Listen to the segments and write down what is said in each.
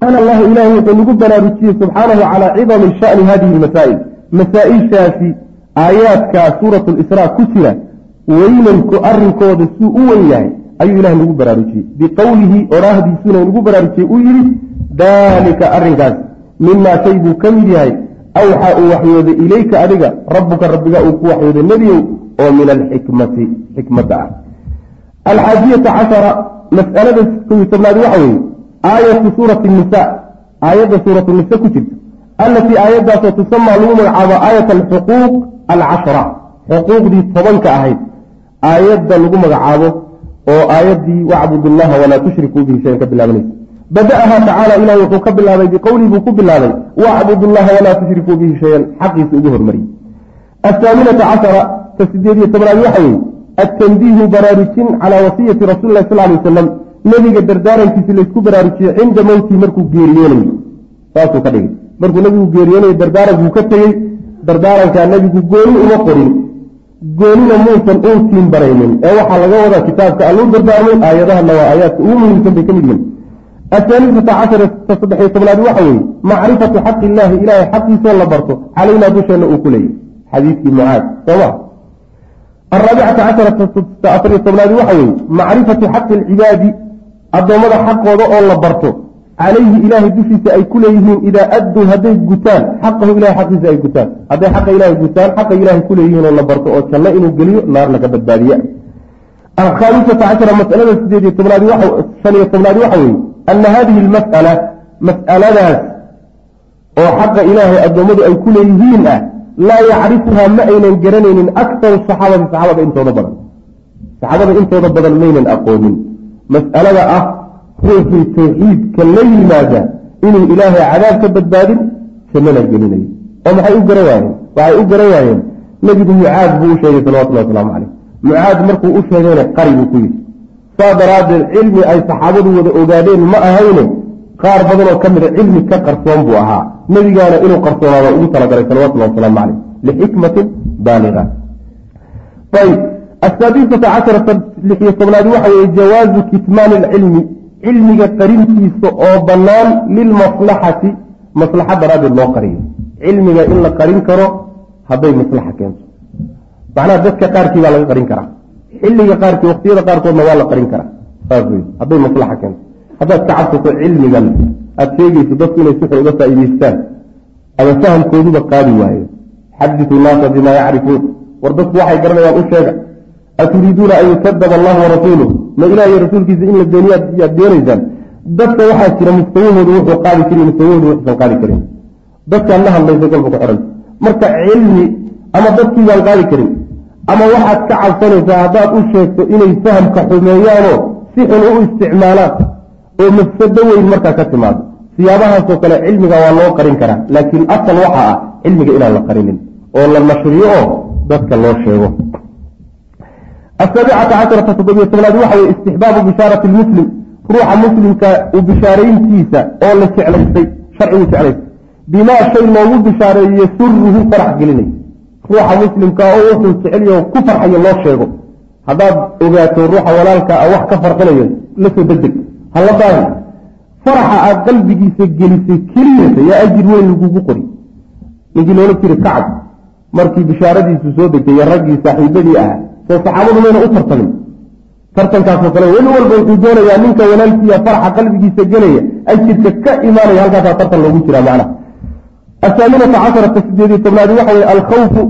subxaana allahu ilaahi wuxuu nagu baraarujiyey subxaanahu calaa cidami shani hadihi lmasaa'il masaa-ishaasi aayaadkaa suurat lisraa ku jira weynanku arrinkooda suu u weyn yahay ayuu ilahi nagu baraarujiyey biqowlihi oraahdiisuna nagu baraarujiyey uu yidhi daalika arrinkaas mimaa shay buu ka mid yahay awxaa uu waxyooday ilayka adiga rabbuka rabbiga uu ku waxyooday nebiyow oo aayatu suurati nisa aayadda suuratu nisa ku jirta. Allatii aayaddaasoo tusamaa lagu magacaabo aayat alxuquuq alcashra xuquuqdii tobanka ahayd. Aayadda lagu magacaabo oo aayaddii wacbud allaha walaa tushrikuu bihi shayan ka bilaabanaysa. Bada'aha tacaala ilahi wuxuu ka bilaabay biqowlii buu ku bilaabay wacbud allaha walaa tushrikuu bihi shayan xaqiisa ugu hormariyey athaaminata cashara ta sideed iyo tobnaad waxa weeye attanbiihu baraarujin calaa wasiyati rasuli lah sal lay wasalam nebiga dardaarankiisi laysku baraarujiyey cinda mowtii markuu geeriyoonayo saasuu ka dhigay. Markuu nebigu geeriyoonayo dardaarankuu ka tegey. Dardaarankaa nebigu gooni uma qorin. Goonina muusan uutiin baraynin. Ee waxaa laga wadaa kitaabka alluu dardaarmay aayadahana waa aayaadka ugu muhiimsan bay ka mid yihiin. Ahaalisata cashara ta saddexiyo tobnaad waxa weeye macrifatu xaqi illaahi ilaahay xaqiisoo la barto calaynaa dusheenna uu ku leeyahy xadiidkii mucaad sooma araabicata casharata afariyo tobnaadi waxa weeye macrifatu addoommada xaqooda oo la barto calayhi ilaahay dushiisa ay ku leeyihiin idaa adduu hadday gutaan xaqahu ilahay xaqiisa ay gutaan. Hadday xaqa ilaahay gutaan xaqa ilaahay ku leeyihiin oo la barto oo janno inuu geliyo naar laga badbaadiya alkhaamisata cashara masalada sideed iyo tobnaadi shan iyo tobnaadi waxa weeye ana hadihi almas'ala mas'aladaas oo xaqa ilaahay addoommadu ay ku leeyihiin ah laa yacrifuhaa ma aynan garanaynin aktaru saxaabati saxaabada intooda badan. Saxaabada intooda badan maynan aqoonin mas'alada ah ruuxii tawxiidka la yimaada inuu ilaahay cadaab ka badbaadin jannana gelinayo. Oo maxay u garan waayeen? Waxay u garan waayeen nebigu mucaad buu u sheegay salawatullahi wasalaamu caleyh mucaad markuu u sheegayna qari buu ku yidhi. Saa daraaddeed cilmi ay saxaabadu wada ogaadeen ma ahayne qaar badan oo ka mida cilmi ka qarsoon buu ahaa. Nebigaana inuu qarsoonaada ugu talagalay salawatullahi wasalaamu caleyh lixikmatin baaliga asaadisata casharata lixiyo tobnaadi waxa weeye jawaazu kitmaani alcilmi cilmiga qarintiisa oo bannaan lilmaslaxati maslaxa daraaddeed loo qariyo. Cilmiga in la qarin karo hadday maslaxa keento. Macnaha dadka qaarkii baa laga qarin karaa. Xilliga qaarkii waqtiyada qaarkoodna waa la qarin karaa. Saas wey hadday maslaxa keento. Haddaad ka cabsato cilmigan aada sheegayso dadku inay si uga faa'iidaystaan ama fahamkooduba qaadi waayo. Xaditu naasa bimaa yacrifuun. War dadku waxay garanayaan u sheega aturiiduuna an yukadaba allahu warasuuluh ma ilaah iyo rasuulkiisa in la beeniyaad yaad doonaysaan. Dadka waxaa jira mustawahoodu wuxuu qaadi karin mustawahoodu wuxuusan qaadi karin. Dadkaan la hadlaysa kolka ku xidhan marka cilmi ama dadkii baan qaadi karin ama waxaad ka cabsanaysaa haddaad u sheegto inay fahamka xumeeyaanoo si xun u isticmaalaan oo mafsado weyn markaa ka timaado. Siyaabahaasoo kale cilmiga waa loo qarin karaa laakiin asal waxa ah cilmiga inaan la qarinin oo la nashriyo oo dadka loo sheego asaabicata casharata toddobiyo tobnaad waxa weye istixbaabu bishaarati lmuslim ruuxa muslimka u bishaarayntiisa oo la jeclaystay sharcigu jeclaystay bimaa shay loogu bishaareeyo yasuruhu farax gelinay ruuxa muslimka oo wuxuu jecelyaho ku farxayo loo sheego haddaad ogaato ruuxa walaalka a wax ka farqinayo la soo degdeg hala daahi faraxa aad qalbigiisa gelisay keliyata yaa ajir weyn lagugu qori ninkii loola jiri kacab markii bishaaradiisu soo degtay iyo raggii saaxiibadii ah soo saxaabadu mayna u tartamin tartankaasoo kale weli walba wuxuu doonayaa ninka walaalkiiya faraxa qalbigiisa gelaya ajirka ka imaanaya halkaasaa tartan loogu jiraa macnaha. Athaaminata casharata sideed iyo tobnaadi waxa weye alkhawfu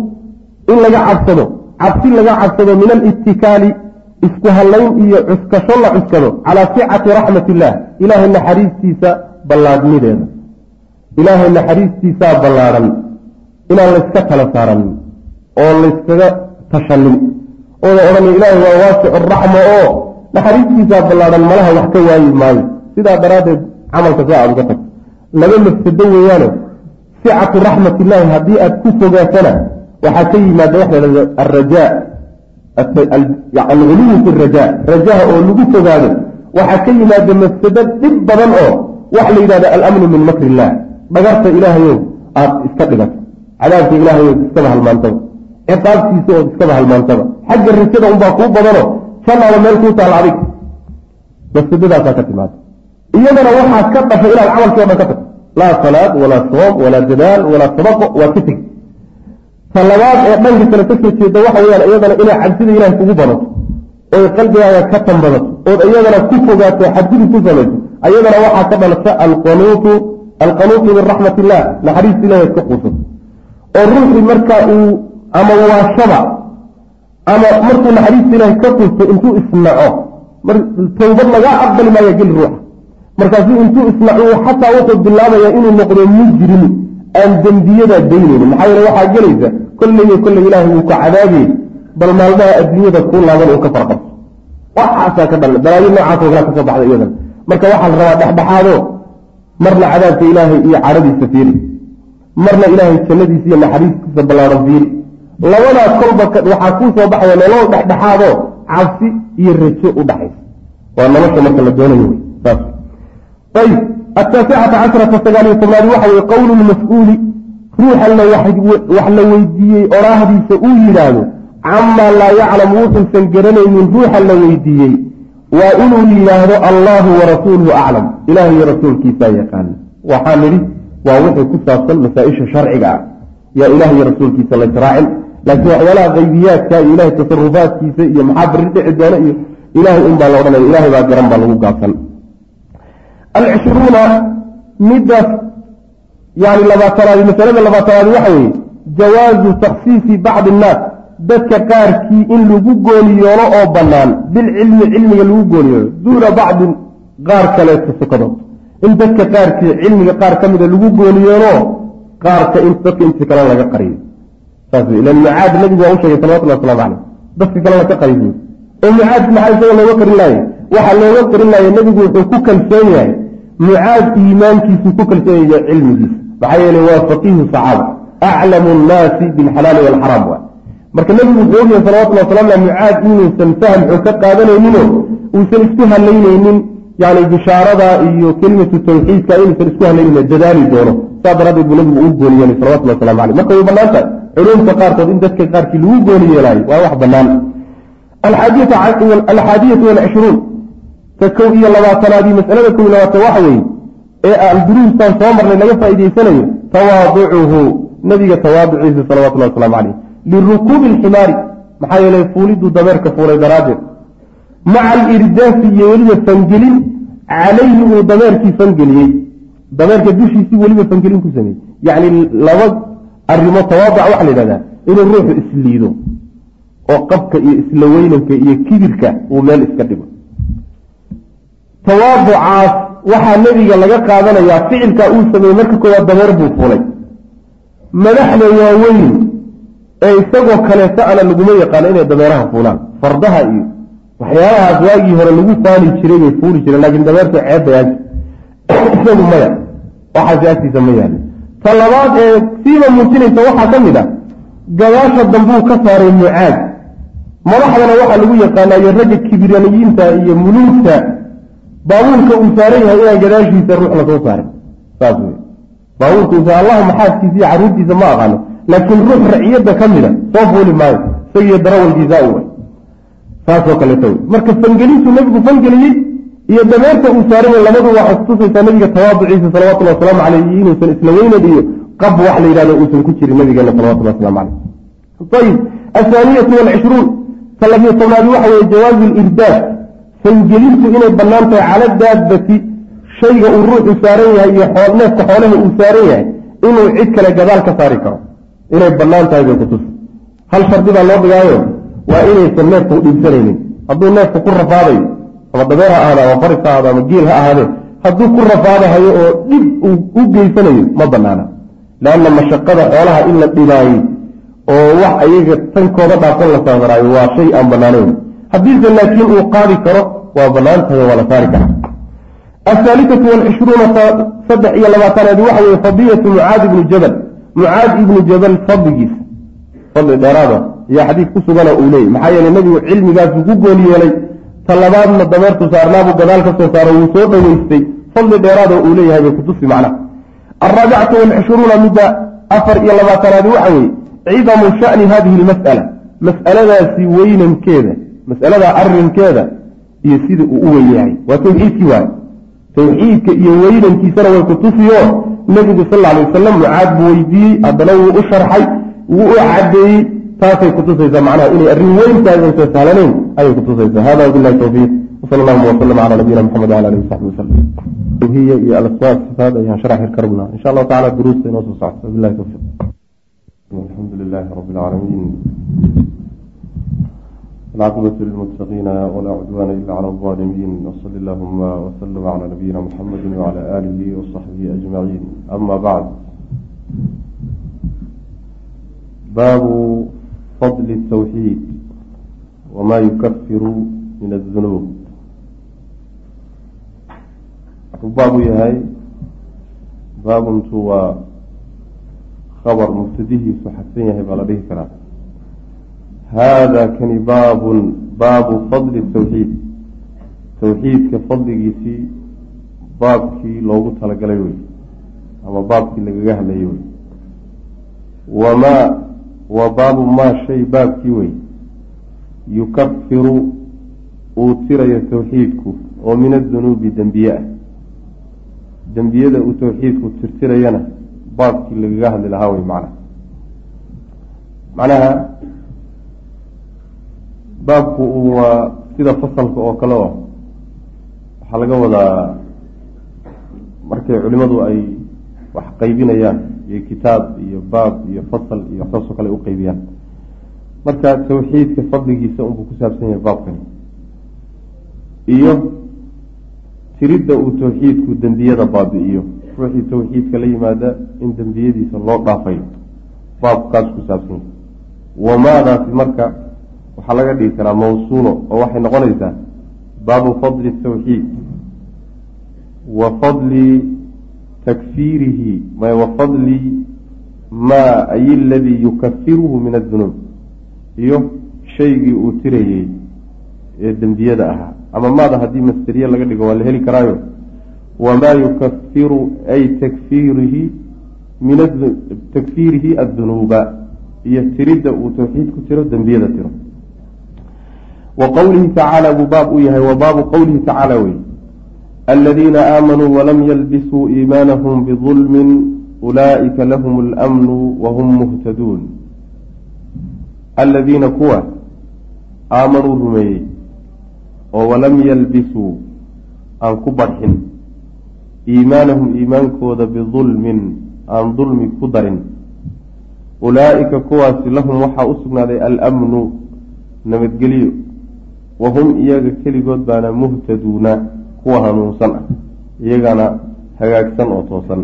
in laga cabsado cabsi laga cabsado min alitikaali isku hallayn iyo cuskasho la cuskado calaa sicati raxmat illah ilaahay naxariistiisa ballaadhnideeda. Ilaahay naxariistiisaa ballaadhan inaan layska tala saaranin oo layskaga tashanin ooda odhanay ilaahay waa waasicu raxma oo naxariistiisaa ballaadhan malaha wax ka waayi maayo. Sidaa daraaddeed camalka saa aad uga tagto laba mafsado weeyaane sicatu raxmat illaahi haddii aad ku fogaatana waxaa ka yimaada waxa la hahda alrajaa alguluwu fi rajaa rajaha oo lagu fogaado waxaa ka yimaada mafsado dhib badan oo waxa la yidhahda alamnu min makri illah dhagarta ilaahayow aad iska dhigato. Cadaabka ilaahayow iskaba halmaantaba ciqaabtiisa ood iskaba halmaantaba. Xagga rajada unbaa kuu badano jannaaba meel kuu taala adig mafsadadaasaa ka timaada iyadana waxaa ka dhashay inaad camalkii dhan ka tagto. Laa salaad walaa soom walaa dadaal walaa sadaqo waad ka tegi ta labaad ee dhanka kale ka soo jeeda waxa weyaan iyadana inay cabsida ilahay kugu badato. Oy qalbigaaga ka tanbadato ood iyadana ku fogaato xadgudub ku samayso. Ayadana waxaa ka dhalata alqanuutu min raxmat illah naxariista ilahi ka quusato oo ruuxii markaa uu ama waashaba ama markuu naxariista ilaahi ka quusto intuu isnaco tawbad lagaa aqbali maaya geli ruuxa markaasuu intuu isnaco xataa wuxuu bilaabayaa inuu noqdo mujrim aan dembiyada daynaynin maxaa yeele waxaa gelaysa kolleyo kolley ilaahay wuu ka cadaabayey bal maalmaha adduunyada kuu laaban uu ka farqabto waxaasaa ka dhala balaayo noocaasoo kala ka soo baxda iyadan. Marka waxaa la rabaa dhexdhexaado marna cadaabka ilaahay iyo cadhadiisa fiiri. Marna ilaahay jannadiisa iyo naxariistiisa ballaaran fiiri labadaa kolba waxaa kuu soo baxaya nolol dhexdhexaadoo cabsi iyo rajo u dhaxaysa waa nolosha marka la doonayo ayib ataasicata casharata sagaaliyo tobnaadi waxa weye qowlu lmas-uuli ruuxanna wax la weydiiyey oraahdiisa uu yidhaahdo camaa laa yaclamu wuxuusan garanaynin ruuxa la weydiiyey waa inuu yidhaahdo allahu warasuuluhu aclam ilaah iyo rasuulkiisaa yaqaana waxaa nidhi waa wixii ku saabsan masaa-isha sharciga ah. Yaa ilaah iyo rasuulkiisa la israacin laakiin waxyaalaha qaybiyaadka iyo ilahay tasarufaadkiisa iyo maxaa beri dhici doona iyo ilahay un baa la odhanaya ilahay baa garan baa lagu gaabsan alcishruuna middaas yani labaatanaadi masalada labaatanaadi waxa weeye jawaazu takhsiisi bacdi innaas dadka qaarkii in lagu gooniyoolo oo bannaan bilcilmi cilmiga lagu gooniyoolo duuna bacdin qaar kaleeto sukadood in dadka qaarkii cilmiga qaar ka mida lagu gooniyoolo qaarka dadka inti kale laga qariyo ila mucaad nabigu waa u sheegay salawatullah waslamu caleyh dadka kalena ka qariyo oo mucaad maxaa isaga looga qarin laaya waxaa looga qarin laaya nebigu wuxuu ku kalsoon yahay. Mucaad iimaankiisuu ku kalsoon yahay cilmigiisa maxaa yeele waa faqiihu saxaaba. Aclamu nnaasi bilxalaali waalxaraam wa marka nebigu wuxuu ogyahay salawatullah wasalam ala mucaad inuusan fahamxu ka qaadanayninoo uusan isku halaynaynin yani bishaarada iyo kelimatu tawxiidka inuusan isku halaynaynin dadaali doono saa daraaddeed buu nabigu u gooni yeelay salawatullah waslamu marka way bannaan tahay culumta qaarkood in dadka qaarkii lagu gooni yeelaayo waa wax bannaan. Alxaadiyatu walcishruun ka kow iyo labaatanaadii masalada kow iyo labaatan waxa weeye ee aan duruustan soo marnay laga faa'iidaysanayo tawaaducuhu nabiga tawaaduciisa salawatullahi waslamu caleyh lirukuubi alximaari maxaa yeelay fuuliduu dameerka fuulay daraaddeed. Maca alirdaafi iyo weliba fangelin calayhi uu dameerkii fangeliyey dameerka dushiisii weliba fangelin ku sameeyey yacni laba arrimo tawaaduca waxaa la yidhahdaa inuu ruuxu isliido oo qabka iyo isla weynanka iyo kibirka uu meel iska dhigo tawaaducaas waxaa nebiga laga qaadanayaa ficilkaa uu sameeyey marka koowaad dameer buu fuulay madaxda waaweyn ee isagoo kaleeto ana laguma yaqaano inay dameeraha fuulaan fardaha iyo waxyaalahaas waagii hore lagu faali jiray bay fuuli jireen laakiin dameertu ceebbayaaj isagu maya waxaasi agtiisa ma yaali ta labaad ee siiba muujinaysa waxaa ka mid ah gabaasha dambuu ka saaray mucaad madaxdana waxaa lagu yaqaanaayo ragga kibiraniyiinta iyo muluugta baabuurka uu saaran yahay inaan gadaashiisa ruux la soo saarin saas wey baabuurka uusa allahuma xaaskiisa iyo carruurtiisa ma aqaano laakiin ruux raciyadda ka mida soo fuuli maayo. Isagiyo darawalkiisa u saasoo kaleeto wey marka fangelintuu nebigu fangeliyey iyo dameerta uu saaranya labadu waxay kutusaysaa nabiga tawaaduciisa salawatullah wasalaamu caleyh inuusan isla iyo qab wax la yidhahdo uusan ku jirin nabigeena salawatullah waslamu caleyh ayib athaaniyatu walcishruun ta tobnaadi waxa weye jawaazu lirdaad fangelintu inay bannaan tahay cala daabati shayga uu ruuxu saaran yahay iyo neefka xoolaha uu saaran yahay inuu cid kale gadaal ka saari karo. Inay bannaan tahay bay kutus hal shardi baa loo dhigaayo waa inaysan neefka u dhiibsanaynin hadduu neefka ku rafaadayo ama dabeer ha ahaada ama faris ha ahaada ama geel ha ahaadee hadduu ku rafaadahayo oo dhib u geysanayo ma banaana leanna mashaqada xoolaha in la dhibaayo oo wax ayaga tankooda dhaafsan la saamaraayo waa shay aan banaanayn haddiise laakiin uu qaadi karo waa bannaan tahay waa la saari karaa. Ahaalitatu walcishruuna saddex iyo labaatanaadi waxa weye fadiyatu mucaad ibni jabal. Mucaad ibnu jabal fadligiisa fadli dheeraada iyo xadiis ku sugana uu leeyay maxaa yeele nebigu cilmigaasuu ku gooni yeelay. Ta labaadna dameertu saarnaabuu gadaal ka soo saaro wuu soo dhoweystay fadli dheeraada uu leeyahay bay kutusi macnaha alraabicatu walcishruuna midda afar iyo labaatanaadi waxa weeye cidamu shani hadihi lmas'ala mas'aladaasi weynankeeda mas'alada arrinkeeda iyo sida uu u weyn yahay waa tawxiidkii waaye. Tawxiidka iyo weynankiisana way ku tusiyo nebigu sal alay wasalam mucaad buu weydiiyey haddana wuu u sharxay wuu u cadeeyey taasay kutusaysaa macnaha inay arrin weyn tahay aysan sahlanayn ayay kutusaysaa hada wabilahi tawfiiq wsal allahuma waslama cala nabiyina maxamed wala alihi wasaxbi wasalam hiya iyo alasmaa sifaat ayaan sharaxi karabnaa insha allahu tacala duruusta inoo soo socota wabilahi tawfiiq alxamdu lilahi rabi lcaalamiin العاقبة للمتقين ولا عدوان إلا على الظالمين وصل اللهم وسلم على نبينا محمد وعلى آله وصحبه أجمعين أما بعد باب فضل التوحيد وما يكفر من الذنوب باب يهي باب هو خبر مبتديه سحسين يهي بلده كلام هذا كان باب باب فضل التوحيد توحيد كفضل جيسي baabkii loogu talagalay wey ama baabkii lagaga hadlayay wey wamaa wa baabu maa shay baabkii wey yukafiru uu tirayo tawxiidku oo min adunuubi dembiye ah. Dembiyada uu tawxiidku tirtirayana baabkii lagaga hadli lahaa wey macnaha. Macnaha baabku waa sida fasalka oo kale oo waxaa laga wadaa markay culimadu ay wax qaybinayaan iyo kitaab iyo baab iyo fasal iyo waxsaasoo kale u qaybiyaan. Marka tawxiidka fadligiisa unbuu ku saabsan yahay baabkani iyo tiridda uu tawxiidku dembiyada baabi'iyo. Ruuxii tawxiidka la yimaada in dembiyadiisa loo dhaafayo baabkaas ku saabsan yahay. Wamaadaasi marka waxaa laga dhigi karaa mawsuulo oo waxay noqonaysaa baabu fadli tawxiid. Wa fadli takfiirihi wa fadli maa ay aladii yukafiruhu min adunuub iyo shaygii uu tirayey ee dembiyada ahaa ama maada haddii masteriye laga dhigo waa la heli karaayo wamaa yukafiru ay takfiirihi min takfiirihi addunuuba iyo tiridda uu tawxiid ku tiro dembiyada tiro wa qowlihi tacaala buu baab u yahay wa baabu qowlihi tacaala wey aladiina aamanuu walam yalbisuu iimaanahum bidulmin ulaa'ika lahum اlamnu wahum muhtaduun aladiina kuwa aamanuu rumeeyey oo walam yalbisuu aan ku barxin iimaanahum iimaankooda bidulmin aan dulmi ku darin ulaa'ika kuwaasi lahum waxaa u sugnaaday almnu nabadgelyo wahum iyaga keligood baana muhtaduuna kuwa hanuunsan ah iyagana hagaagsan oo toosan.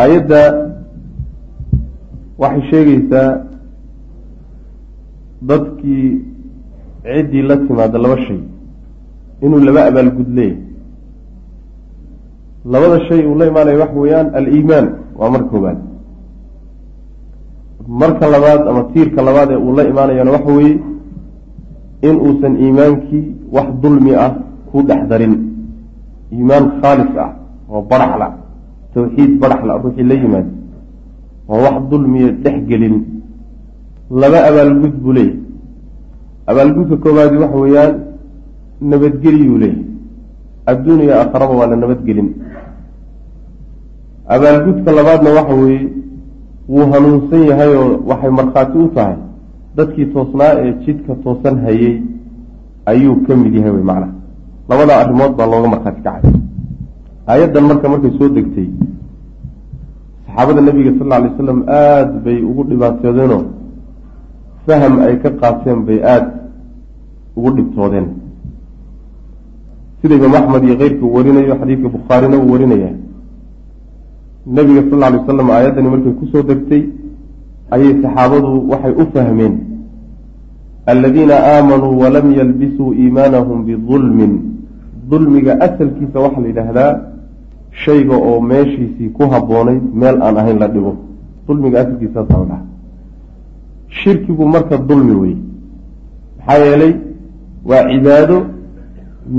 Aayadda waxay sheegaysaa dadkii ciddii la timaada laba shay inuu laba abaalgud leeyahy labada shay uu la imaanaya waxa weeyaan aliimaan waa marka koobaad marka labaad ama tiirka labaad ee uu la imaanayana waxa weeye in uusan iimaankii wax dulmi ah ku dhex darin. Iimaan khaalis ah oo baraxla tawxiid baraxla ruuxii la yimaada oo wax dulmiya dhex gelin. Laba abaalgud buu leeyahy abaalgudka koowaadi waxa weeyaan nabadgeliyuu leeyahy adduuniya aakharaba waa la nabadgelin. Abaalgudka labaadna waxa weeye wuu hanuunsan yahay oo waxay markhaati u tahay dadkii toosnaa ee jidka toosan hayey ayuu ka mid yahay wey macnaha. Labadaa arrimood baa looga markhaati kacay. Aayaddan marka markay soo degtay saxaabada nebiga sal lla alay slam aada bay ugu dhibaateedeenoo faham ay ka qaateen bay aada ugu dhibtoodeen. Sida imaam axmed iyo keyrka uu warinayo xadiidka bukhaarina uu warinaya nebiga sal lla alay wasalam aayaddani markay ku soo degtay ayay saxaabadu waxay u fahmeen aladiina aamanuu walam yalbisuu iimaanahum bidulmin dulmiga asalkiisa waxaa la yidhaahdaa shayga oo meeshiisii ku habboonayd meel aan ahayn la dhigo. Dulmiga asalkiisaasaa la dhaha shirkigu marka dulmi wey maxaa yeelay waa cibaado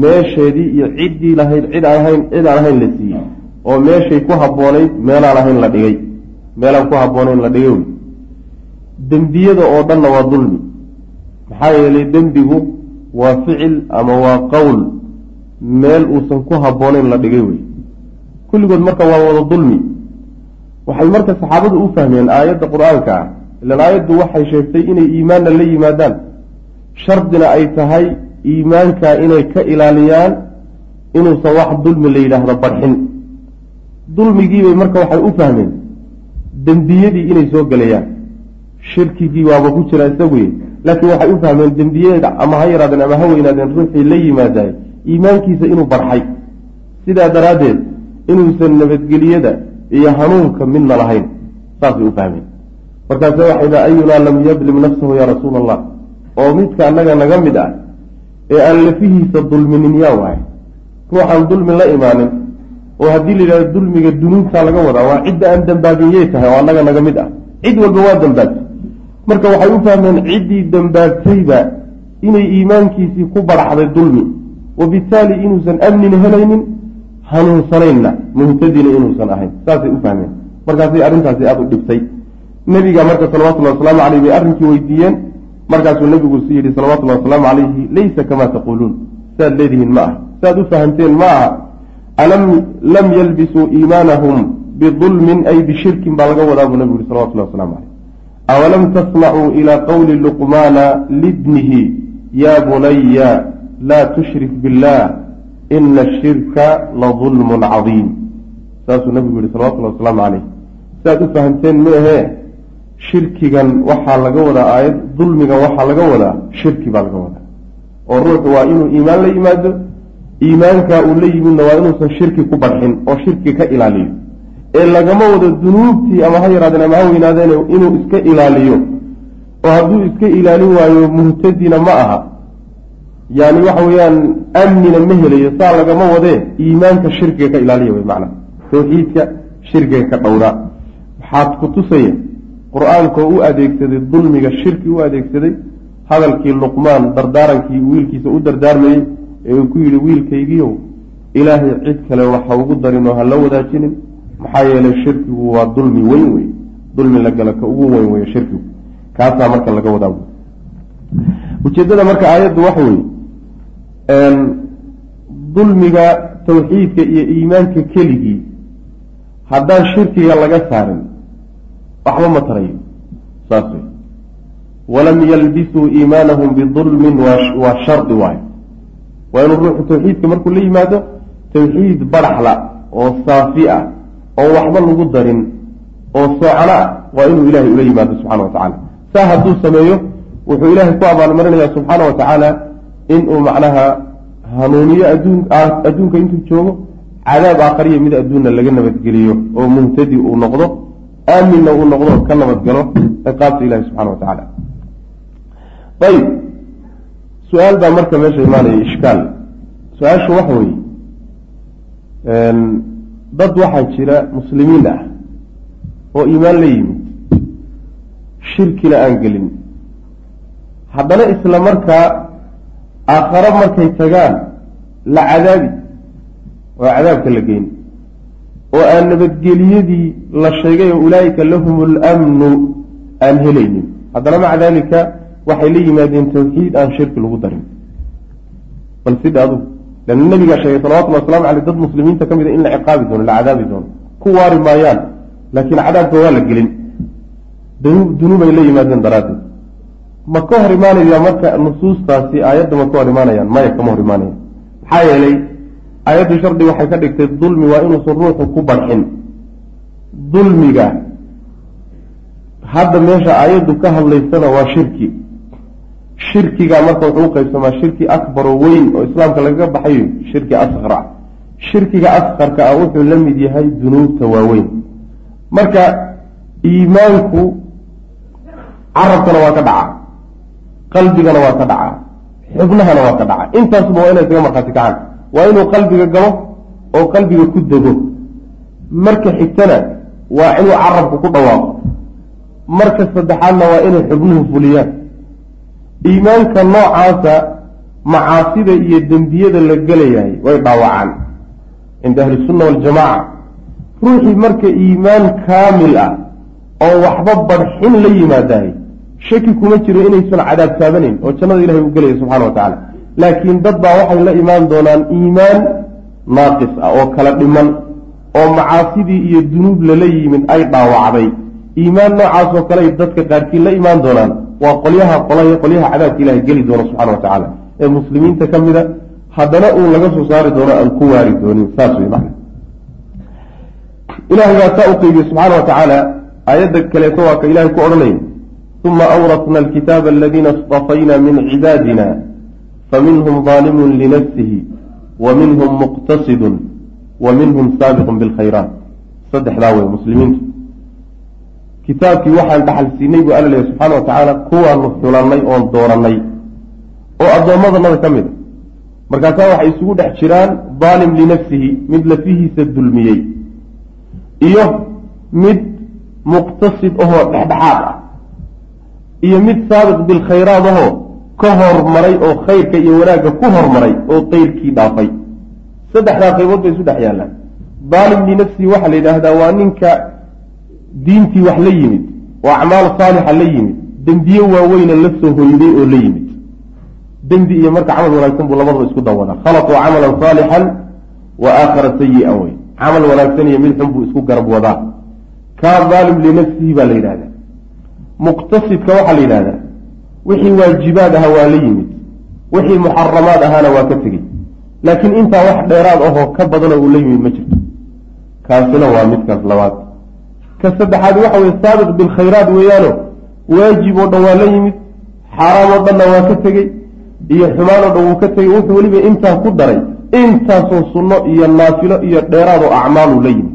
meesheedii iyo ciddii lahayd cid aan ahayn cid aan ahayn la siiyey oo meeshay ku habboonayd meelaan ahayn la dhigay. Meelaan ku habboonayn la dhigay wey dembiyada oo dhanna waa dulmi. Maxaa yeelay dembigu waa ficil ama waa qowl meel uusan ku habboonayn la dhigay wey. Kulligood marka waa wada dulmi. Waxay marka saxaabadu u fahmeen aayadda qur'aanka ah. Ilaan aayaddu waxay sheegtay inay iimaanna la yimaadaan. Shardina ay tahay iimaanka inay ka ilaaliyaan inuusan wax dulmi la yidhaahdo barxin. Dulmigiibay marka waxay u fahmeen dembiyadii inay soo gelayaan shirkigii waaba ku jira isaguye laakiin waxay u fahmeen dembiyeeda ama ha yaraadeen ama ha weynaadeen ruuxii la yimaadaay. Iimaankiisa inuu barxay. Sidaa daraaddeed inuusan nabadgeliyada iyo hanuunka midna lahayn saasay u fahmeen. Markaase waxay dha ayunaa lam yadlim nafsahu yaa rasuula allah oo midka annaga naga mid ah ee aan lafihiisa dulminin yaa waay ruuxaan dulmi la imaanin oo haddii la yidhahdo dulmiga dunuubtaa laga wadaa waa cidda aan dambaabiyey tahay oo annaga naga mid ah. Cid walba waa dambaabtay marka waxay u fahmeen ciddii dambaabtayba inay iimaankiisii ku baraxday dulmi. Wabitaali inuusan amnina helaynin hanuunsanaynna muhtadina inuusan ahayn. Saasay u fahmeen. Markaasay arrintaasi aada u dhibtay nebiga marka salawatullahi wasalaamu caleyh bay arrinkii weydiiyeen. Markaasuu nebigu si yidhi salawatullahi wasalaamu calayhi laysa kamaa taquuluun. Saad leedihiin ma aha saad u fahamteen ma aha alam lam yalbisuu iimaanahum bidulmin ay bishirkin baa laga wadaa buu nebigu yihi salawatullahi waslamu caleyh awalam tasmacuu ilaa qowli luqmaana libnihi yaa bunaya laa tushrik billah ina ashirka la dulmun cadiim saasuu nebigu yihi salawatullahi wasalaamu caleyh saad u fahamteen ma ahee shirkigan waxaa laga wadaa aayad dulmigan waxaa laga wadaa shirki baa laga wadaa oo ruuxu waa inuu iimaan la yimaado iimaankaa uu la yimidna waa inuusan shirki ku barxin oo shirki ka ilaaliyo ee lagama wado dunuubtii ama ha yaraadeen ama ha weynaadeen inuu iska ilaaliyo. Oo hadduu iska ilaalin waayo muhtadina ma aha. Yani waxa weeyaan amnina ma helayo saa lagama wadee iimaanka shirkiga ka ilaaliya wey macnaa tawxiidka shirkiga ka dhowraa waxaad ku tusaya qur'aanka oo u adeegsaday dulmiga shirki u adeegsaday hadalkii luqmaan dardaarankii wiilkiisa u dardaarmayey ee uu ku yidhi wiilkaygiiow ilaahay cid kale waxa ugu darin oo ha la wadaajinin maxaa yeelay shirkigu waa dulmi weyn wey dulmi la gala ka ugu weyn wey shirkigu. Kaasaa marka laga wadaa ujeeddada marka aayaddu waxa weeye dulmiga tawxiidka iyo iimaanka keligii haddaan shirkiga laga saarin waxba ma tarayo. Saas wey walam yalbisuu iimaanahum bidulmin waa shardi waayo waa inuu ruuxu tawxiidka markuu la yimaado tawxiid baraxla oo saafi ah oo waxba lagu darin oo soocano ah waa inuu ilahay ula yimaado subxana wa tacala saa hadduu sameeyo wuxuu ilaahay ku abaalmarinayaa subxaana wa tacaala inuu macnaha hanuuniyo adduun adduunka intuu joogo cadaab aakhariya mid adduunna laga nabadgeliyo oo muhtadi uu noqdo aaminna uu noqdo ka nabadgalo ciqaabta ilahi subxana wa tacaala. Ayib su'aal baa marka meesha imaanaya ishkaal. Su'aashu waxa weeye dad waxaa jira muslimiin ah oo iimaan la yimid shirkina aan gelin. Haddana isla markaa aakharo markay tagaan la cadaabi oo cadaabka la geyn. Oo aan nabadgeliyadii la sheegay oo ulaa'ika lahum alamnu aan helaynin. Haddana maca daalika waxay la yimaadeen tawxiid aan shirki lagu darin. Bal adugu leanna nabigaa sheegay salawatullhi waslamu caleyh dad muslimiinta ka mid a in la ciqaabi doono la cadaabi doono ku waari maayaan laakiin cadaabka waa la gelin dunuubay la yimaadeen daraaddeed ma ka hor imaanaya marka nusuustaasi aayadda ma ka hor imaanayaan maya kama hor imaanayaan maxaa yeelay aayaddu shardi waxay ka dhigtay dulmi waa inuusan ruuxu ku barxin dulmiga hadda meesha aayaddu ka hadlaysana waa shirki shirkiga marka wuxuu qaybsamaa shirki akbaroo weyn oo islaamka lagaga baxayo shirki asqara shirkiga asqarka ah wuxuu la mid yahay dunuubta waaweyn. Marka iimaanku carabkana waa ka dhacaa qalbigana waa ka dhacaa xubnahana waa ka dhacaa intaasuba waa inay isaga markhaati kacaan. Waa inuu qalbiga galo oo qalbiga ku dego. Marka xigtana waa inuu carabku ku dhawaaqo. Marka saddexaadna waa inay xubnuhu fuliyaan iimaanka noocaasa macaasida iyo dembiyada la gelayahay way dhaawacaan cinda ahlisunna waljamaaca ruuxii marka iimaan kaamil ah oo waxba barxin la yimaadahay shaki kuma jiro inaysan cadaab taabanayn oo jannada ilahay u gelaya subxana wa tacaala. Laakiin dad baa waxay la imaan doonaan iimaan naaqis ah oo kala dhiman oo macaasidii iyo dunuub lala yimid ay dhaawacday iimaan noocaas oo kale dadka qaarkii la imaan doonaan. Waa qolyaha qolyaha cadaabka ilahay geli doona subxana wa tacaala. Ee muslimiinta ka mida haddana uu laga soo saari doono aan ku waari doonin saas wey macna ilahay baa saa u qeybiye subxaana wa tacaala aayadda kaleeto waa ka ilahay ku odhanaya uma awrasna alkitaaba aladiina istafayna min cibaadina faminhum daalimun linafsihi wa minhum muqtasidun wa minhum saabiqun bilkhayraat saddexdaa wey muslimiintu kitaabkii waxaan dhaxal siinay buu alla leeyahy subxaana wa tacaala kuwaanu xulannay oon doorannay. oo addoommadanada ka mid a markaasaa waxay isugu dhex jiraan daalim linafsihi mid lafihiisa dulmiyey. Iyo mid muqtasid ahoo dhexdhexaad ah. Iyo mid saabiq bilkhayraad ahoo ka hormaray oo khayrka iyo wanaagga ku hormaray oo keyrkii dhaafay. Saddexdaa qaybood bay isu dhex yaallaan. Daalim linafsihi waxaa la yidhaahdaa waa ninka diintii wax la yimid oo acmaal saalixa la yimid dembiye waaweyna la soo hoyday oo la yimid. Dembi iyo marka camal wanaagsan buu labadaba isku dawadaa khalaquu camalan saalixan wa aakhara sayi-a wey. Camal wanaagsan iyo mid xun buu isku garab wadaa. Kaa daalim linafsihi baa la yidhahdaa. Muqtasidka waxaa la yidhahdaa wixii waajibaad ahaa waa la yimid wixii muxaramaad ahaana waa ka tegey. Laakiin intaa wax dheeraad ahoo ka badanoo uu la yimid ma jirto. Kaasina waa midkaas labaad ka saddexaad waxa weye saabiq bilkhayraat weeyaano waajib oo dhan waa la yimid xaaraam oo dhanna waa ka tegey iyo xumaan oo dhan wuu ka tegey wuxuu weliba intaa ku daray intaasoo sunno iyo naafilo iyo dheeraad oo acmaaluu la yimid.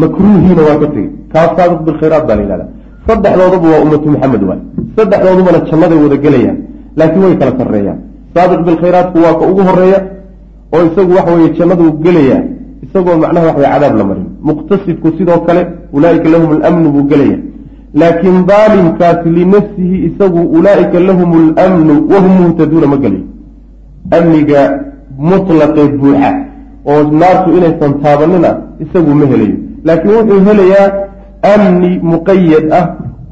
Makruuhiina waa ka tegey. Kaas saabiq bilkhayraat baa la yihahda saddexdooduba waa ummatu maxamed waay. Saddexdoodubana jannaday wada gelayaan laakiin way kala sarreeyaan. Saabiq bilkhayraatku waa ka ugu horreeya oo isagu waxa weye jannaduu gelayaa isagoo macnaha wax way cadaab la marin. Muqtasidku sidoo kale ulaaika lahum alamnu buu gelaya. Laakiin daalimkaasi linafsihi isagu ulaaika lahum alamnu wahum muhtaduuna ma gelayo amniga mutlaqee buuxa oo naartu inaysan taabanina isagu ma helayo. Laakiin wuxuu helayaa amni muqayad ah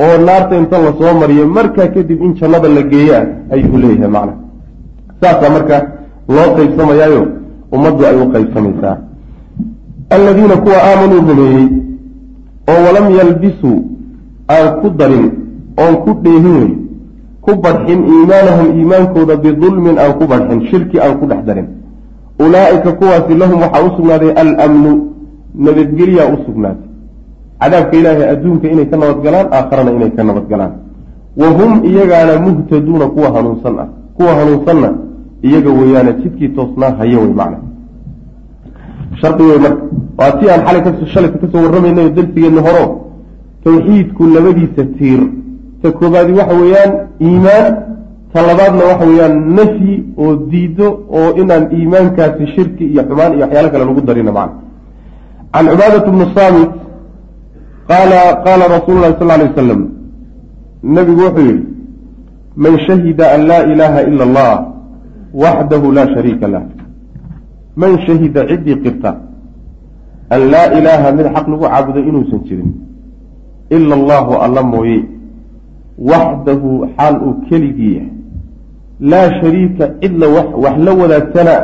oo naarta inta la soo mariyo markaa kadib in jannada la geeyaa ayuu leeyahay macna. Saasaa marka loo qaybsamayaayo ummaddu ay u qaybsamaysaa aladiina kuwa aamanuu rumeeyey oo walam yalbisuu aan ku darin oon ku dheehin weyn ku badxin iimaanahum iimaankooda bidulmin aan ku badxin shirki aan ku dhex darin ulaa'ika kuwaasi lahum waxaa u sugnaaday alamnu nabadgelyaa u sugnaatay cadaabka ilaahay adduunka inay ka nabadgalaan aakharana inay ka nabadgalaan wa hum iyagaana muhtaduuna kuwa hanuunsan ah kuwa hanuunsanna iyaga weeyaane jidkii toosnaa haya wey macna shardi wey marka waa si aan xalay kas shalayka ka soo warramaynayo darsigeenna horo tawxiidku labadiisa tiir. Ta koobaadi waxa weeyaan iimaan. Ta labaadna waxa weeyaan nafyi oo diido oo inaan iimaankaasi shirki iyo xumaan iyo waxyaalo kale lagu darina macna can cubaadat bni saamit qaala qaala rasuulu lahi sal lay wasalam nabigu wuxuu yihi man shahida an laa ilaaha ila allah waxdahu laa shariika lah man shahida ciddii qirta an laa ilaaha mid xaq lagu caabudo inuusan jirin ila allahu alla mooye. Waxdahu xaal uu keligii yahay. Laa shariika cidla wax la wadaagtana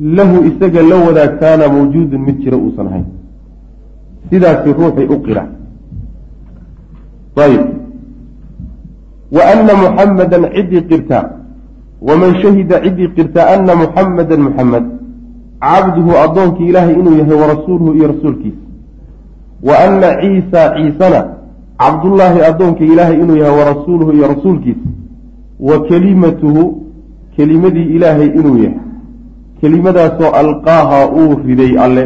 lahu isaga la wadaagtaana mawjuudun mid jira uusan ahayn. Sidaasi ruuxii u qira. Ayb wa ana muxamadan ciddii qirta waman shahida ciddii qirta ana muxamadan muxamed cabduhu addoonkii ilaahay inuu yahay warasuuluhu iyo rasuulkiisa wa ana ciisa ciisana cabdullaahi addoonkii ilaahay inuu yahay warasuuluhu iyo rasuulkiisa wa kelimatuhu kelimadii ilaahay inuu yahay kelimadaasoo alqaaha uu riday alle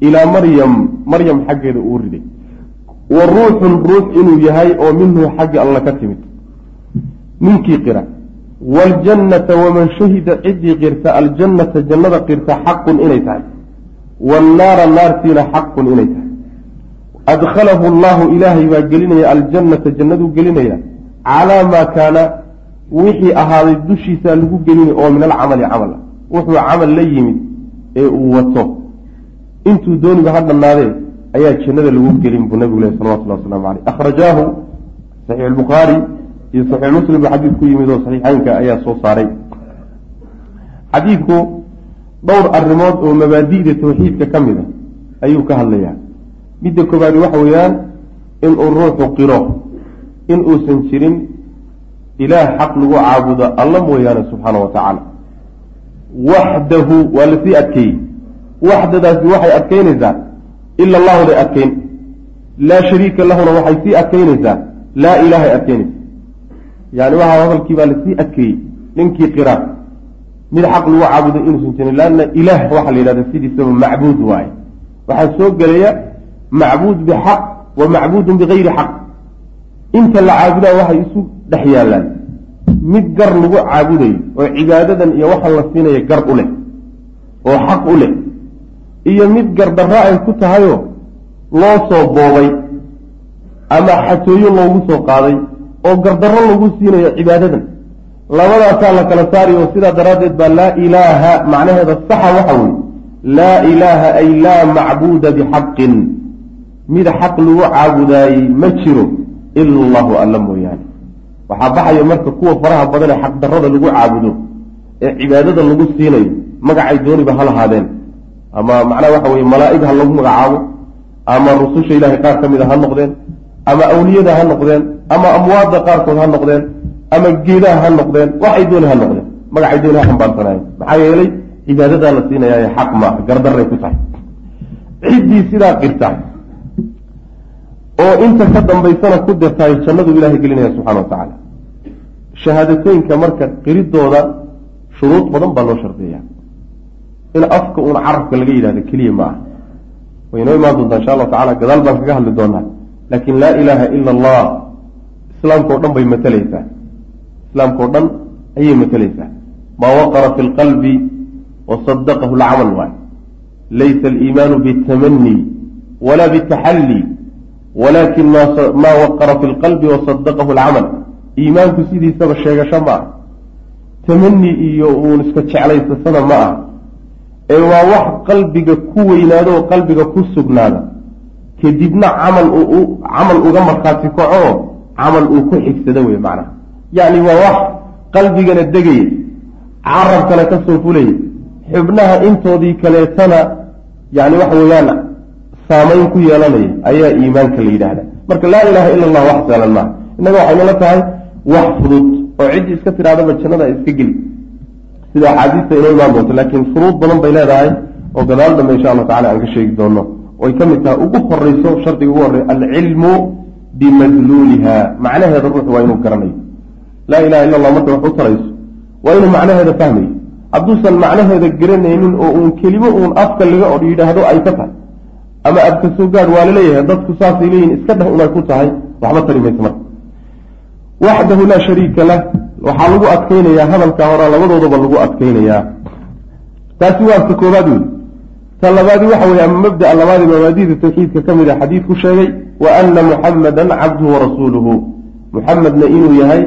ilaa maryam maryam xaggeeda uu riday wa ruuxun ruux inuu yahay oo minhu xagga alla ka timid ninkii qira waaljannata waman shahida ciddii qirta aljannata jannada qirta xaqun inay tahay waannaara naartiina xaqun inay tahay adkhalahu allahu ilaahay baa gelinaya aljannata jannaduu gelinaya calaa maa kaana wixii ahaaday dushiisa lagu gelinay oo min alcamali camal ah wuxuu camal la yimid ee uu wato intuu dooniba ha dhannaadee ayaa jannada lagu gelin buu nabigu leh salawatullah waslamu caleyh akhrajaahu saxiix albukhaari iyo saxiix muslim ba xadiid ku yimid oo saxiixeynka ayaa soo saaray. Xadiidku dhowr arrimood oo mabaadi'da tawxiidka ka mid a ayuu ka hadlayaa. Midda koobaadi waxa weeyaan inuu ruuxu qiro in uusan jirin ilaah xaq lagu caabudo alla mooyaane subxaana wa tacaala. Waxdahu waa la sii adkeeyey. Waxdadaasi waxay adkeynaysaa ila allahu day adkeyn. Laa shariika lahuna waxay sii adkeynaysaa laa ilaahay adkeynaysa yani waxa hadalkii baa la sii adkeeyey ninkii qira mid xaq lagu caabudo inuusan jirin laanna ilaah waxaa la yidhahda sidiisaba macbuud waaye waxaa soo gelaya macbuud bixaq wa macbuudun bigayri xaq inta la caabudaa waxay isu dhex yaallaan mid gar lagu caabudayo oo cibaadadan iyo waxaan la siinaya gar u leh oo xaq u leh iyo mid gardarra ay ku tahayoo loo soo boobay ama xatooyo loogu soo qaaday oo gardarro lagu siinayo cibaadadan. Labadaasaa la kala saari oo sidaa daraaddeed baa laa ilaaha macnaheeda saxa waxa weye laa ilaaha ay laa macbuuda bixaqin. Mid xaq lagu caabudaayey ma jiro ila allahu alla mooyaane. Waxaa baxaya marka kuwa faraha badan ee xaqdarrada lagu caabudo ee cibaadada lagu siinayo magacay dooniba ha lahaadeen. Ama macnaha waxa weye malaa'ig ha lagu magacaabo ama rususha ilahay qaar ka mid a ha noqdeen ama awliyada ha noqdeen ama amwaadda qaarkood ha noqdeen ama geedaha ha noqdeen waxay dooni ha noqdeen. Magacay dooni ha xambaarsanaayeen maxaa yeelay cibaadadaa la siinayaa xaq maaha gardaray ku tahay. Ciddii sidaa qirta oo inta ka dambaysana ku dirtaay jannadu ilahay gelinaya subxana wa tacaala. Shahaadatooyinka marka qiridooda shuruud badan baa loo shardiyaa. In afka uun carabka laga yidhahdo keliya ma aha. Way inoo imaan doontaa insha allahu tacala gadaal baan kaga hadli doonaa. Laakin laa ilaaha ila allah islaamka o dhan bay matalaysaa islaamka o dhan ayay matalaysaa maa waqara fi lqalbi wasadaqahu lcamal waay. Laysa aliimaanu bitamani wala bitaxalli walakin maa waqara fi lqalbi wasadaqahu alcamal iimaanku sidiisaba sheegasho ma ah tamani iyo uun iska jeclaysasana ma ah ee waa wax qalbiga ku weynaado oo qalbiga ku sugnaada. Kadibna camal camal uga markhaati kaco camal uu ku xigsado wey macnaha. Yacni waa wax qalbigana degaya carabkana ka soo fulaya xubnaha intoodii kaleetana yani waxa weeyaan saamayn ku yeelanaya ayaa iimaanka la yidhaahda marka laa ilaha ila allah wax saalan maaha innaga waxaynala tahay wax fudud oo ciddii iska tidhahdaba jannada iska geli. Sida axaadiista inoo imaan doonto laakiin shuruud badan bay leedahay oo gadaal dambe insha allahu tacala aan ka sheegi doono. Oy ka mid tahay ugu horeyso shardiga ugu horreya alcilmu bimadluuliha macnaheeda ruuxu waa inuu garanayo laa ilaha illa allah markay wax u tarayso. waa inuu macnaheeda fahmayo hadduusan macnaheeda garanaynin oo uun kelimo uun afka laga od yidhaahdo ay ka tahay. ama abka soo gaadh waa la leeyahay dadku saasay leeyihiin iska dheh unay ku tahay waxba tari mayso marka. waxdahu laa shariika lah. waxaa lagu adkeynayaa hadalka hora labadoodaba lagu adkeynayaa taasi waa ta koobaad wey ta labaadi waxa weye ama mabdaa labaadi mabaadida tawxiidka ka mid a xadiid ku sheegay wa ana muxamadan cabduhu warasuuluhu muxamedna inuu yahay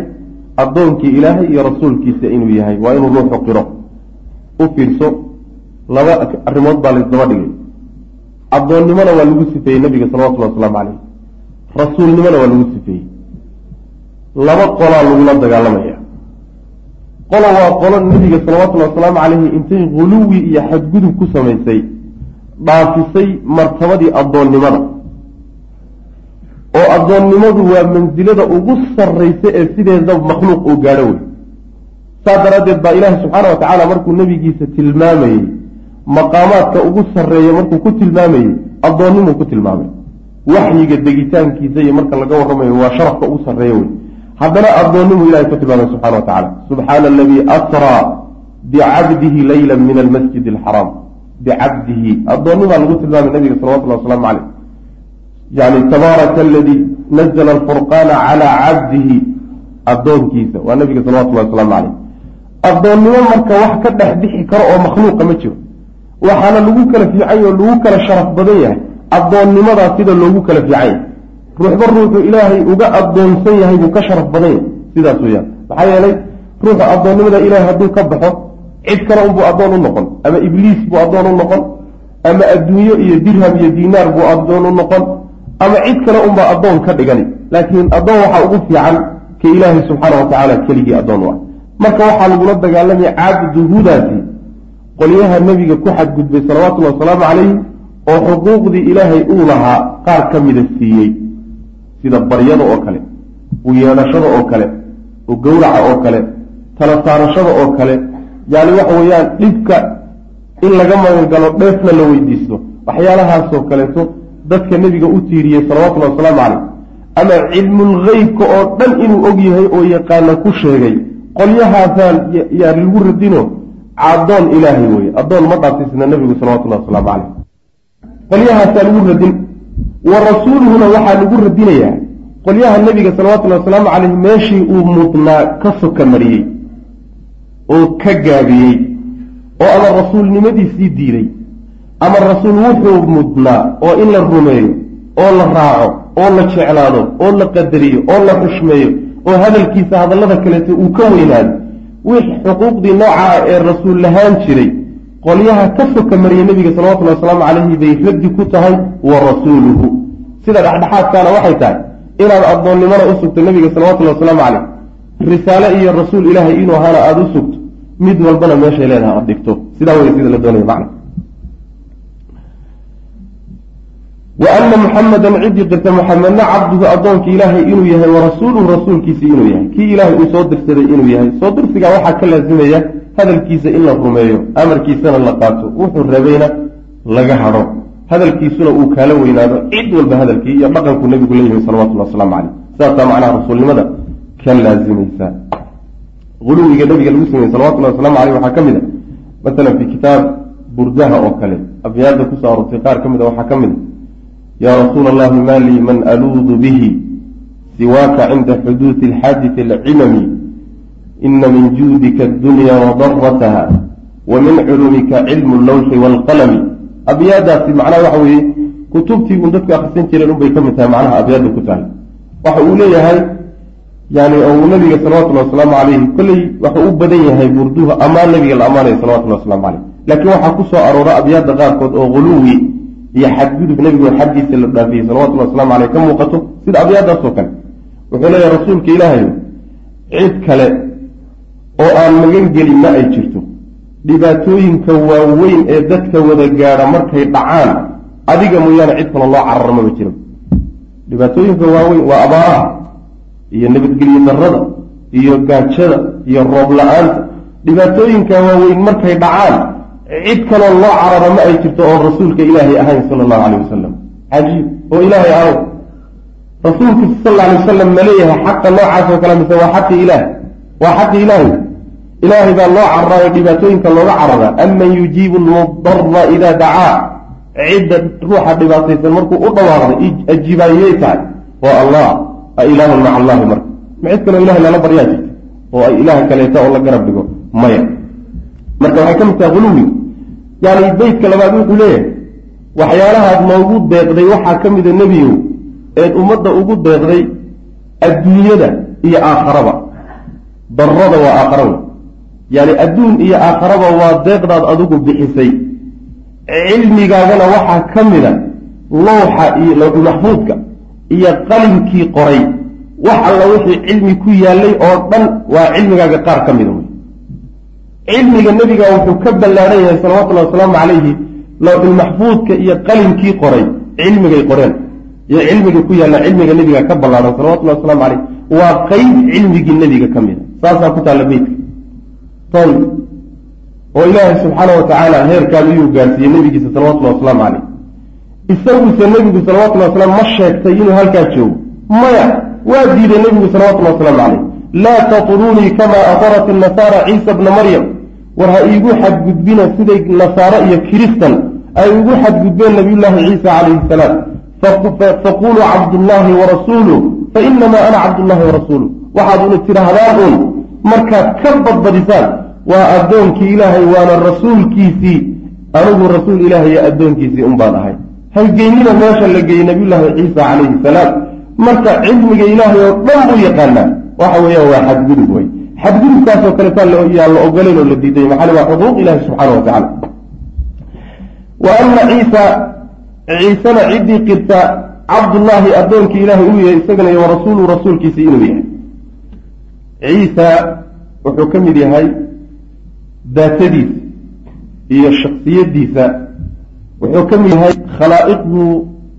addoonkii ilaahay iyo rasuulkiisa inuu yahay waa inuu ruuxu qiro. U fiirso laba arrimood baa laysdaba dhigay. Addoonnimona waa lagu sifeeyey nabiga salawatullhi wasalaamu caleyh rasuulnimona waa lagu sifeeyey. Laba qolaa lagula dagaalamaya. Qolo waa qolo nebiga salawatullhi wasalaamu caleyhi intay huluwi iyo xadgudub ku samaysay dhaafisay martabadii addoonnimada. Oo addoonnimadu waa mansilada ugu sarraysa ee sideeda makhluuq uu gaadho wey saas daraaddeed baa ilaahi subxaana wa tacaala markuu nebigiisa tilmaamayey maqaamaadka ugu sarreeya markuu ku tilmaamayey addoonnimuu ku tilmaamay. Waxyiga degitaankiisa iyo marka laga warramayo waa sharafka ugu sarreeya wey haddana addoonnimuu ilahay ku tilmaamay subxana wa tacala subxaana aladii asraa bicabdihi leyla min almasjid alxaraam bicabdihi addoonnimaa lagu tilmaamay nabiga salawatullahi wasalaamu caleyh yani tabaaraka aladii nazla alfurqaana calaa cabdihi addoonkiisa waa nabiga salawatullahi wasalaamu caleyh addoonnimo marka wax ka dhex bixi karo oo makhluuqa ma jiro waxaana lagu kala fiicany oo lagu kala sharaf badan yahay addoonnimadaa sida loogu kala fiican yahay ruuxba ruuxu ilaahay uga addoonsan yahay buu ka sharaf badan yahay sidaas weyaan maxaa yeelay ruuxu addoonnimada ilahay hadduu ka baxo cid kale unbuu addoon u noqon. Ama ibliis buu addoon u noqon. Ama adduunyo iyo dirham iyo diinaar buu addoon u noqon. Ama cid kale unbaa addoon ka dhigani. Laakiin addoon waxaa ugu fiican ka ilaahay subxaana wa tacaala keligii addoon u ah. Marka waxaa lagula dagaalamaya caabuduhudaasi qolyaha nebiga ku xadgudbay salawatullhi wasalaamu calayhi oo xuquuqdii ilaahay uu lahaa qaar ka mida siiyey. Sida baryada oo kale u yeedhashada oo kale u gowraca oo kale tala saarashada oo kale yani waxa weeyaan dhibka in laga magangalo dheefna la weydiisto waxyaalahaasoo kaleeto dadka nebiga u tiiriyey salawatullahi wasalaamu calayh. Ama cilmulgeybka oo dhan inuu og yahay oo yaqaana ku sheegay qolyahaasaan yaa lagu radino addoon ilaahay weye addoon ma dhaafisna nebigu salawatullahi wasalaamu calayh. Qolyahaasaa lagu radin wa rasuuluhuna waxaa lagu radinayaa qolyaha nebiga salawatullahi wasalaamu calayh meeshii uu mudnaa ka soka mariyey oo ka gaabiyey oo ama rasuulnimadiisii diiday ama rasuul wuxuu mudnaa oo in la rumeeyo oo la raaco oo la jeclaado oo la qadariyo oo la xushmeeyo oo hadalkiisa hadallada kaleeto uu ka weynaado wix xuquuqdii noocaa ee rasuul lahaan jiray qolyaha ka soka mariyay nebiga salawatullahi wasalaamu calayhi bay raddi ku tahay wa rasuuluhu. Sida dhexdhexaadkaana waxay tahay inaad addoonnimona u sugto nebiga salawatullahi wasalaamu calayh risaale iyo rasuul ilaahay inuu ahaana aada u sugto mid walbana meeshay leedaha aad dhigto. Sidaa wey sida la doonaya macna. Wa ana muxamadan ciddii qirta muxamedna cabduhu addoonka ilaahay inuu yahay wa rasuuluhu rasuulkiisii inuu yahay. Kii ilaahay uu soo dirsaday inuu yahay. Soo dirsigaa waxaa ka laasimaya hadalkiisa in la rumeeyo amarkiisana la qaato. Wuxuu rabayna laga hadho hadalkiisuna uu kaala weynaado. Cid walba hadalkii iyo dhaqankuu nebigu leeyahay salawatullahi wasalaamu caleyh sidaasaa macnaha rasuulnimada ka laasimaysa uluwiga nabiga lagu sameeyey salawatullahi waslamu caleyh waxaa ka mid a. Masalan fi kitaab burdaha oo kale. Abyaada ku soo aroortay qaar ka mid a waxaa ka mid a. Yaa rasuula allahi ma lii man aluudu bihi siwaaka cinda xuduudi alxaadisi alcimami. Ina min juudika addunya wadarataha wa min culumika cilmu allawxi waalqalami abyaadaasi macnaha waxa weeye kutubtii uun dadku akrisan jireen unbay ka mid tahay macnaha abyaadda ku tahay. Waxa uu leeyahay yani oo uu nabiga salawatullahi wasalaamu calayhi kolley waxuu u badan yahay burduhu ammaan nabiga la ammaanayo salawatullahi waslamu caleyh laakiin waxaa ku soo aroora abyaadda qaarkood oo huluwi iyo xadgudub nebigu xaggiisa la dhaafiyey salawatullahi waslamu caleyh ka muuqato sida abyaadaasoo kale. Wuxuu leeyahay rasuulka ilaahay cid kale oo aan magan gelin ma ay jirto. Dhibaatooyinka waaweyn ee dadka wada gaadha markay dhacaan adiga mooyaane cid kale loo cararo maba jiro dhibaatooyinka waaweyn waa abaaraha iyo nabadgelyo darada iyo gaajada iyo roob la'aanta. Dhibaatooyinka waaweyn markay dhacaan cid kaloo loo cararo ma ay jirto oon rasuulka ilaahay ahayn sala allahu caleyh wasalam cajiib oo ilaahay ahow rasuulkiisa sal alla alay wasalam ma leeyahay xaqa noocaas oo kale mise waa xaqi ilaah? Waa xaqi ilaahay? Ilaahay baa loo cararayo dhibaatooyinka looga cararaa aman yujiibu lmudara idaa dacaa. Cidda ruuxa dhibaataysan markuu u dhawaaqday ajiibaayey tahay. Waa allah a ilaahun maca allahi marka. Ma cid kaloo ilahay lala baryaa jirta oo ay ilaah kaleeta oo la garab dhigo? Maya. Marka waxay ka mid tahay huluwi yani beytka labaad wuxuu leeyahay waxyaalahaad noogu deeqday waxaa ka mida nebiyow eed ummadda ugu deeqday adduunyada iyo aakharaba darada waa aakhara wey yani adduun iyo aakharaba waa deeqdaad adigu bixisay. Cilmigaagana waxaa ka mida lowxa iyo lowxulmaxfuudka iyo qalinkii qoray. Wax alla wixii cilmi ku yaallay oo dhan waa cilmigaaga qaar ka mida wey. Cilmiga nebiga wuxuu ka ballaaran yahay salawatullahi wasalaamu calayhi lowxulmaxfuudka iyo qalinkii qoray cilmigay qoreen. Iyo cilmiga ku yaalla cilmiga nebiga ka ballaaran salawatullahi waslamu caleyh waa qeyb cilmigii nebiga ka mida saasaa ku taalla beytka ton oo ilaahay subxaana wa tacaala heerkaan iyuu gaarsiiyey nebigiisa salawatullahi wasalaamu caleyh isaguse nebigu salawatullahi wasalaam ma sheegtay inuu halkaa joogo. Maya waa diiday nebigu salawatullahi wasalaamu caleyh laa tatrunii kamaa atarat inasaara ciisa bna maryam. War ha iigu xadgudbina siday nasaaro iyo kiristan ay ugu xadgudbeen nabiyullaahi ciisa calayhi salaam. Faquluu cabdullaahi warasuuluh fainamaa ana cabdullahi warasuuluh waxaad una tidhaahdaan uun markaad ka badbadisaan waa addoonkii ilaahay waana rasuulkiisii. Anigu rasuul ilaahay iyo addoonkiisii un baan ahay haygeynina meesha la geeyey nabiyullaahi ciisa calayhi salaam? Marka cilmiga ilaahay oo dhan buu yaqaanaa waxa weeyaan waa xadgudub wey xadgudubkaasoo kaleetaa yaan la ogolayn oo la diiday maxaa waa xuquuq ilahi subxaana wa tacala wa ana ciisa ciisena ciddii qirta cabdullaahi addoonkii ilaahay inuu yahay isagana iyo warasuulu rasuulkiisii inuu yahay. Ciisa wuxuu ka mid yahay daatadiisa iyo shaksiyadiisa wuxuu ka mid yahay khalaa'iqdu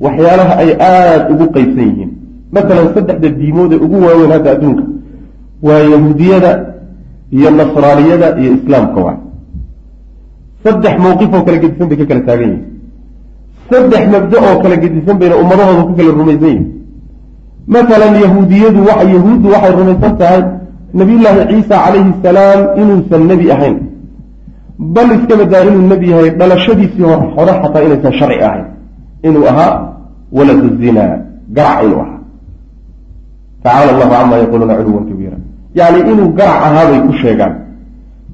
waxyaalaha ay aada ugu qeybsan yihiin. Masalan saddexda diimood ee ugu waaweyn hadda adduunka waa yahuudiyada iyo nasraaniyada iyo islaamka waa. Saddex mawqif oo kala gedisan bay ka kala taagan yihiin saddex mabda oo kala gedisan bayna ummadahooda ku kala rumaysan yihiin masalan yahuudiyadu yahuuddu waxay rumaysan tahay nabiyullaahi ciisa calayhi salaam inuusan nebi ahayn bal iska badaa inuu nebi yahay dhalashadiisii hore xataa inaysan sharci ahayn inuu ahaa waladu zinaa garac inuu ahaa. Tacaala allahu camaa yaquuluuna culuwan kabiira yacni inuu garac ahaabay ku sheegaan.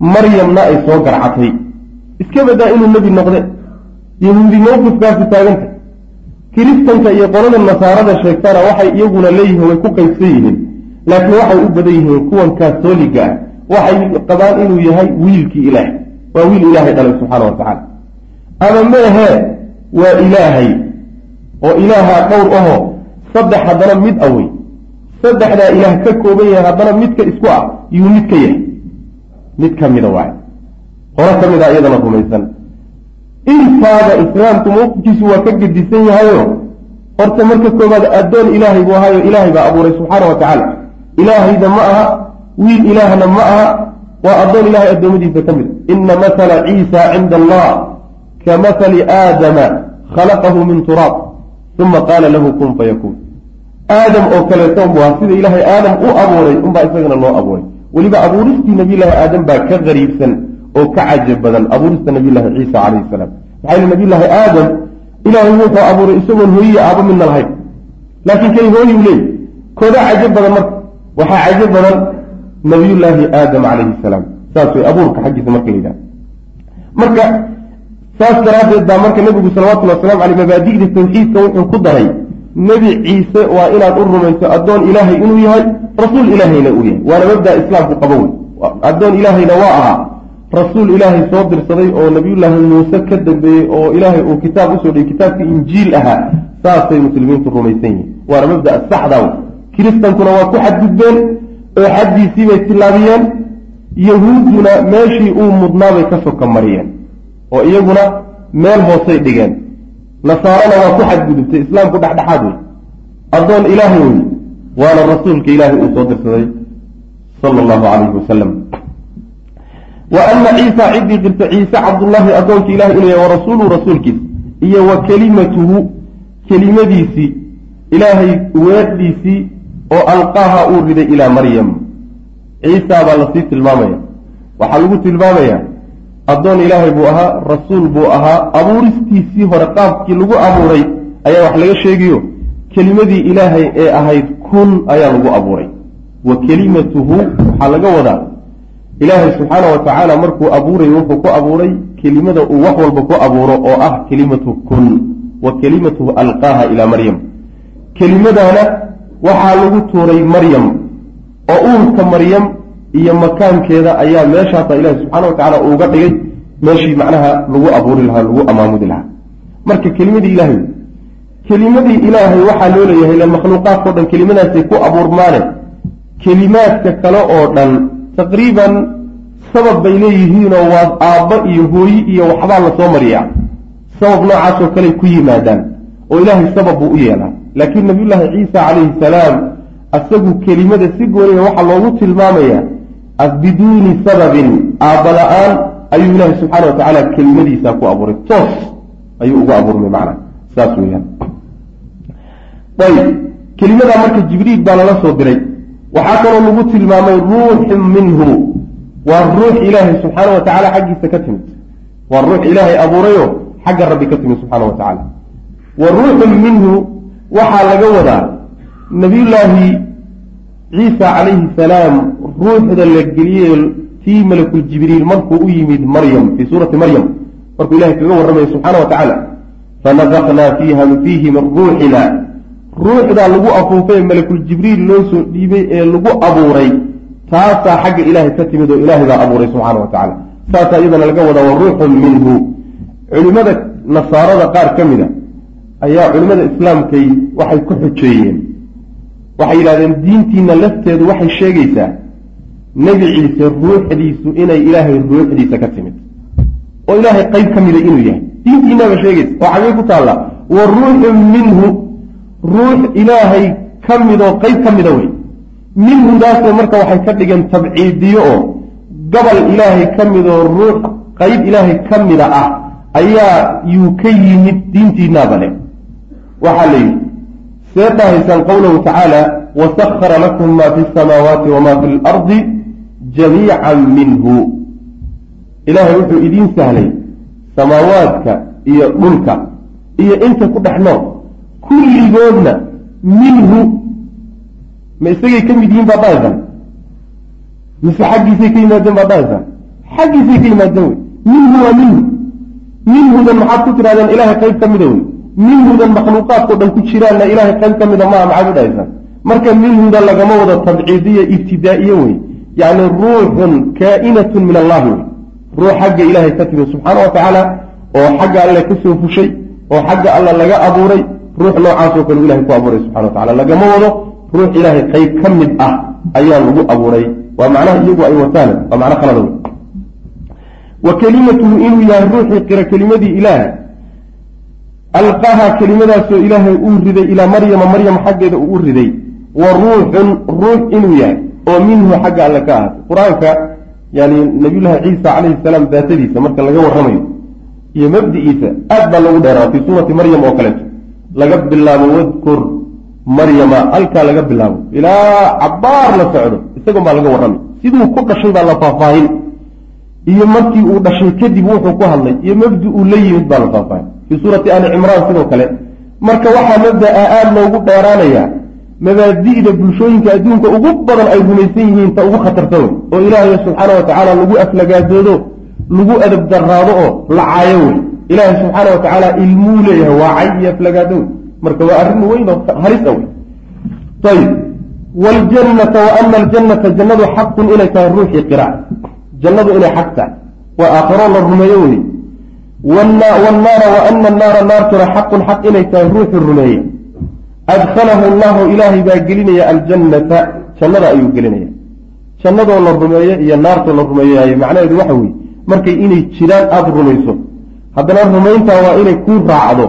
Maryamna ay soo garcatay. Iska badaa inuu nebi noqde. Yahuudi mawqifkaasi taaganta kiristanka iyo qolada nasaarada sheegtana waxay iyaguna leeyihiin way ku qaybsan yihiin. Laakiin waxay u badan yihiin kuwan kaatooliga ah waxay qabaan inuu yahay wiilkii ilaah waa wiil ilaahay dhalay subxaana wa tacaala ama meehee waa ilaahay. Oo ilaahaa dhowr ahoo saddex haddana mid awey saddexdaa ilaah ka kooban yahay haddana midka isku ah yuu mid ka yahay. Mid ka mida waay hore ka mid a iyadana rumaysan. Intaaba islaamku mawqifkiisu waa ka gedisan yahayo horta marka koobaad addoon ilaahay buu ahaayo ilaahay baa abuuray subxaana wa tacaala ilaahayda ma aha wiil ilaahna ma aha waa addoon ilahay addoommadiisa ka mid. Ina mathala ciisa cinda allah ka mathali aadama khalaqahu min turaab uma qaala lahu kun fayakuun aadam oo kaleeto buu ahaa sida ilaahay aadam u abuuray unbaa isagana loo abuuray. Weliba abuuristii nabiyullaahi aadam baa ka qariibsan oo ka cajab badan abuurista nabiyullaahi ciisa calayhi salaam. Maxaa yili nabiyullaahi aadam ilaahay wuxuu abuuray isagoon hooyiya aabo midna lahayn. Laakiin kay hooyuu leey koodaa cajab badan marka. Waxaa cajab badan nabiyullaahi aadam calayhi salaam. Saas way abuurka xaggiisa marka la yidhaha marka saas daraaddeed baa marka nebigu salawatullhi wasalamu aleyh mabaadi'da tawxiidka wuxuu ku daray nebi ciise waa inaad u rumayso addoon ilaahay inuu yahay rasuul ilaahayna uu yahay. Waana mabdaa islaamku qabo wey addoon ilaahayna waa ahaa rasuul ilaahay soo dirsaday oo nabiyullaahi muuse ka dambeeyey oo ilaahay uu kitaab u soo dhigay kitaabkii injiil ahaa. Saasay muslimiintu rumaysan yihiin waana mabda saxda w kiristankuna waa ku xadgudbeen oo xaddiisii bay tillaabiyeen yahuudduna meeshii uu mudnaabay ka soka mariyeen oo iyaguna meel hoosay dhigeen. Nasaarana waa ku xadgudubtay islaamku dhexdhexaad wey addoon ilaahay wey waana rasuulka ilaahay uu soo dirsaday sala allahu calayhi wasalam wa ana ciisa ciddii qirta ciise cabdullaahi addoonka ilahi inuu yahay wa rasuuluhu rasuulkiisa iyo wa kelimatuhu kelimadiisii ilaahay weedhiisii oo alqaaha uu riday ilaa maryam. Ciisa baa la sii tilmaamaya. Waxaa lagu tilmaamayaa addoon ilaahay buu ahaa rasuul buu ahaa abuuristiisii hore qaabkii lagu abuuray ayaa wax laga sheegayo kelimadii ilaahay ee ahayd kun ayaa lagu abuuray. Wa kelimatuhu waxaa laga wadaa. Ilaahay subxaana wa tacaala markuu abuuray wuxuu ku abuuray kelimada uu wax walba ku abuuro oo ah kelimatu kun. Wa kelimatuhu alqaaha ilaa maryam. Kelimadaana waxaa lagu tuuray maryam. Oo uurka maryam iyo makaankeeda ayaa meeshaasa ilahi subxaana wa tacala uuga dhigay. Meeshii macnaha lagu abuuri lahaa lagu amaamudi lahaa. Marka kelimadii ilaahay kelimadii ilaahay waxaa loo leeyahay ila makhluuqaadkao dhan kelimadaasay ku abuurmaane. Kelimaadka kale oo dhan taqriiban sabab bay leeyihiinoo waa aabbo iyo hooyi iyo waxbaa la soo mariyaa. Sabab noocaasoo kaley ku yimaadaan oo ilaahay sabab buu u yeelaa laakiin nabiyullaahi ciisa calayhi salaam asagu kelimada si gooniya waxaa loogu tilmaamayaa biduuni sababin aabba la'aan ayuu ilaahi subxaana wa tacaala kelimadiisaa ku abuuray. Toos ayuu ugu abuurmay macna saas weyaan ayb kelimadaa marka jibriil baa lala soo diray. Waxaa kaloo lagu tilmaamay ruuxun minhu. Waa ruux ilaahay subxaana wa tacaala xaggiisa ka timid. Waa ruux ilaahay abuurayo xagga rabbi ka timid subxaana wa tacaala wa ruuxun minhu waxaa laga wadaa nabiyullaahi ciisa calayhi salaam ruuxda la geliyey tii malakul jibriil markuu u yimid maryam fii suurati maryam. Markuu ilahay kaga warramaya subxaana wa tacaala fanafaknaa fiiha fiihi min ruuxina ruuxdaa lagu afuufay malakul jibriil loo soo dhiibay ee lagu abuuray taasaa xagga ilaahay ka timid oo ilaahay baa abuuray subxaana wa tacaala. Saasaa iyadana laga wadaa wa ruuxun minhu. Culimmada nasaarada qaar ka mid a ayaa culimmada islaamkay waxay ku xojeeyeen waxay yidhahdeen diintiina lafteedu waxay sheegaysaa nebi ciise ruuxdiisu inay ilaahay ruuxdiisa ka timid. Oo ilaahay qayb ka mida inuu yahay. Diintiinaaba sheegaysa. Oo xagee ku taalla. Wa ruuxun minhu. Ruux ilaahay ka midoo qayb ka mida wey. Minhudaasoo marka waxay ka dhigeen tabciidiyo oo gobol ilaahay ka midoo ruux qayb ilaahay ka mida ah ayaa yuu ka yimid diintiinaaba leh waxaa la yidhi see dhahaysaan qowlahu tacaala wasakara lakum ma fi samaawaati wama fi lardi jamiican minhu. Ilaahay wuxuu idiin sahlay samaawaadka iyo dhulka iyo inta ku dhex nool kulligoodna minhu. Ma isagay ka mid yihiin baad dhahaysaan mise xaggiisay ka yimaadeen baad dhahaysaan xaggiisay ka yimaadeen wey minhu waa minhu. Minhudan maxaad ku tidhahdeen ilaahay qayb ka mida wey minhudan makhluuqaadkao dhan ku jiraanna ilaahay qayb ka mida maaha maxaad u dhahaysaan marka minhuda lagama wado tabciidiya ibtidaa'iye wey yacni ruuxun kaa'inatun min allahi wey ruux xagga ilaahay ka timi subxaana wa tacaala oo xagga alle ka soo fushay oo xagga alla laga abuuray ruux noocaasoo kale ilahay ku abuuray subxana wa lagama wado ruux ilaahay qayb ka mid ah ayaa lagu abuuray. Waa macnaha iyagu ay wataan waa macno khalada wey wa kelimatuhu inuu yahay ruuxii qira kelimadii ilaah alqaha kelimadaasoo ilaahay uu riday ilaa maryama maryam xaggeeda uu u riday. Wa ruuxun ruux inuu yahay oo minhu xagga alle ka ahaatay. Qur'aanka yani nabiyullaahi ciisa calayhi salaam daatadiisa marka laga warramayo iyo mabdi'iisa aad baa lagu dheeraa fii suurati maryam oo kaleeto laga bilaabo wadkur maryama halkaa laga bilaabo. Ilaa cabbaar la socdo isagon baa laga warramay siduu ku dhashay baa la faahfaahin. Iyo markii uu dhashay kadib wuxuu ku hadlay iyo mabdi uu la yimid baa la faahfaahin fii suurati ali cimraan sidoo kale marka waxaa mabda'a aada loogu dheeraanayaa mabaadi'da bulshooyinka adduunka ugu badan ay rumaysan yihiin ta ugu khatarta wey oo ilaahay subxaana wa tacaala lagu aflagaadoodo lagu adab daraado oo la caayo wey ilaahay subxaana wa tacaala ilmuu leeyahay waa cay iyo aflagaado wey marka waa arrin weyn oo halisa wey ayib waljannata wa ana aljannata jannadu xaqun inay tahay ruuxii qira jannadu inay xaq tahay waa aakharo la rumeeyo wey wanaara wa ana annaara naartuna xaqun xaq inay tahay ruuxii rumeeye adkhalahu allahu ilaahay baa gelinaya aljannata jannada ayuu gelinaya jannadoo la rumeeye iyo naartoo la rumeeyayo macnaheedu waxa weeye markay inay jiraan aada rumayso haddana rumayntaa waa inay kuu raacdo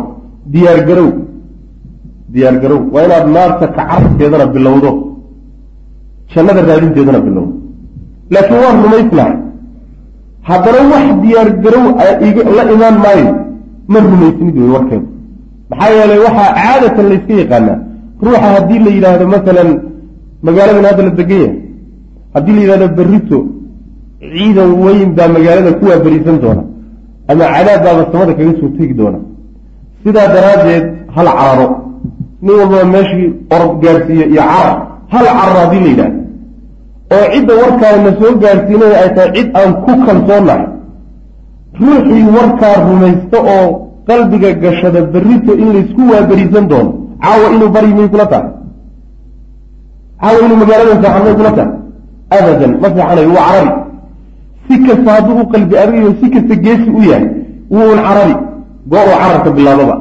diyaargarow diyaargarow waa inaad naarta kacarabkeedana bilowdo jannada raadinteedana bilowdo laakiin waan rumaysnahay haddana wax diyaargarow la imaan maayo ma rumaysnid wey warkeedu maxaa yeelay waxaa caadatan layska yaqaanaa. Ruuxa haddii la yidhaahdo masalan magaaladan hadda la degan yahay haddii la yidhahdo berrito ciidan weyn baa magaalada kuwaa berisan doona ama cadaab baaba samada kaga soo tegi doona. Sidaa daraaddeed hal cararo. Nin walbaba meeshii orod gaadhsiiyo iyo carar. Hal cararo haddii la yidhahdo oo cidda warkaa na soo gaadhsiinaya ay tahay cid aan ku kalsoonahay ruuxii warkaa rumaysta oo qalbiga gashada berrito in laysku waaberisan doono. Caawa inuu baryi may kula tahay. Caawa inuu magaaladan seexan may kula tahay. Abadan ma seexanayo waa carabi. Si kasta hadduu u qalbi adigayo si kasta geesi u yahay wuun carabi. Goor uu cararka bilaababa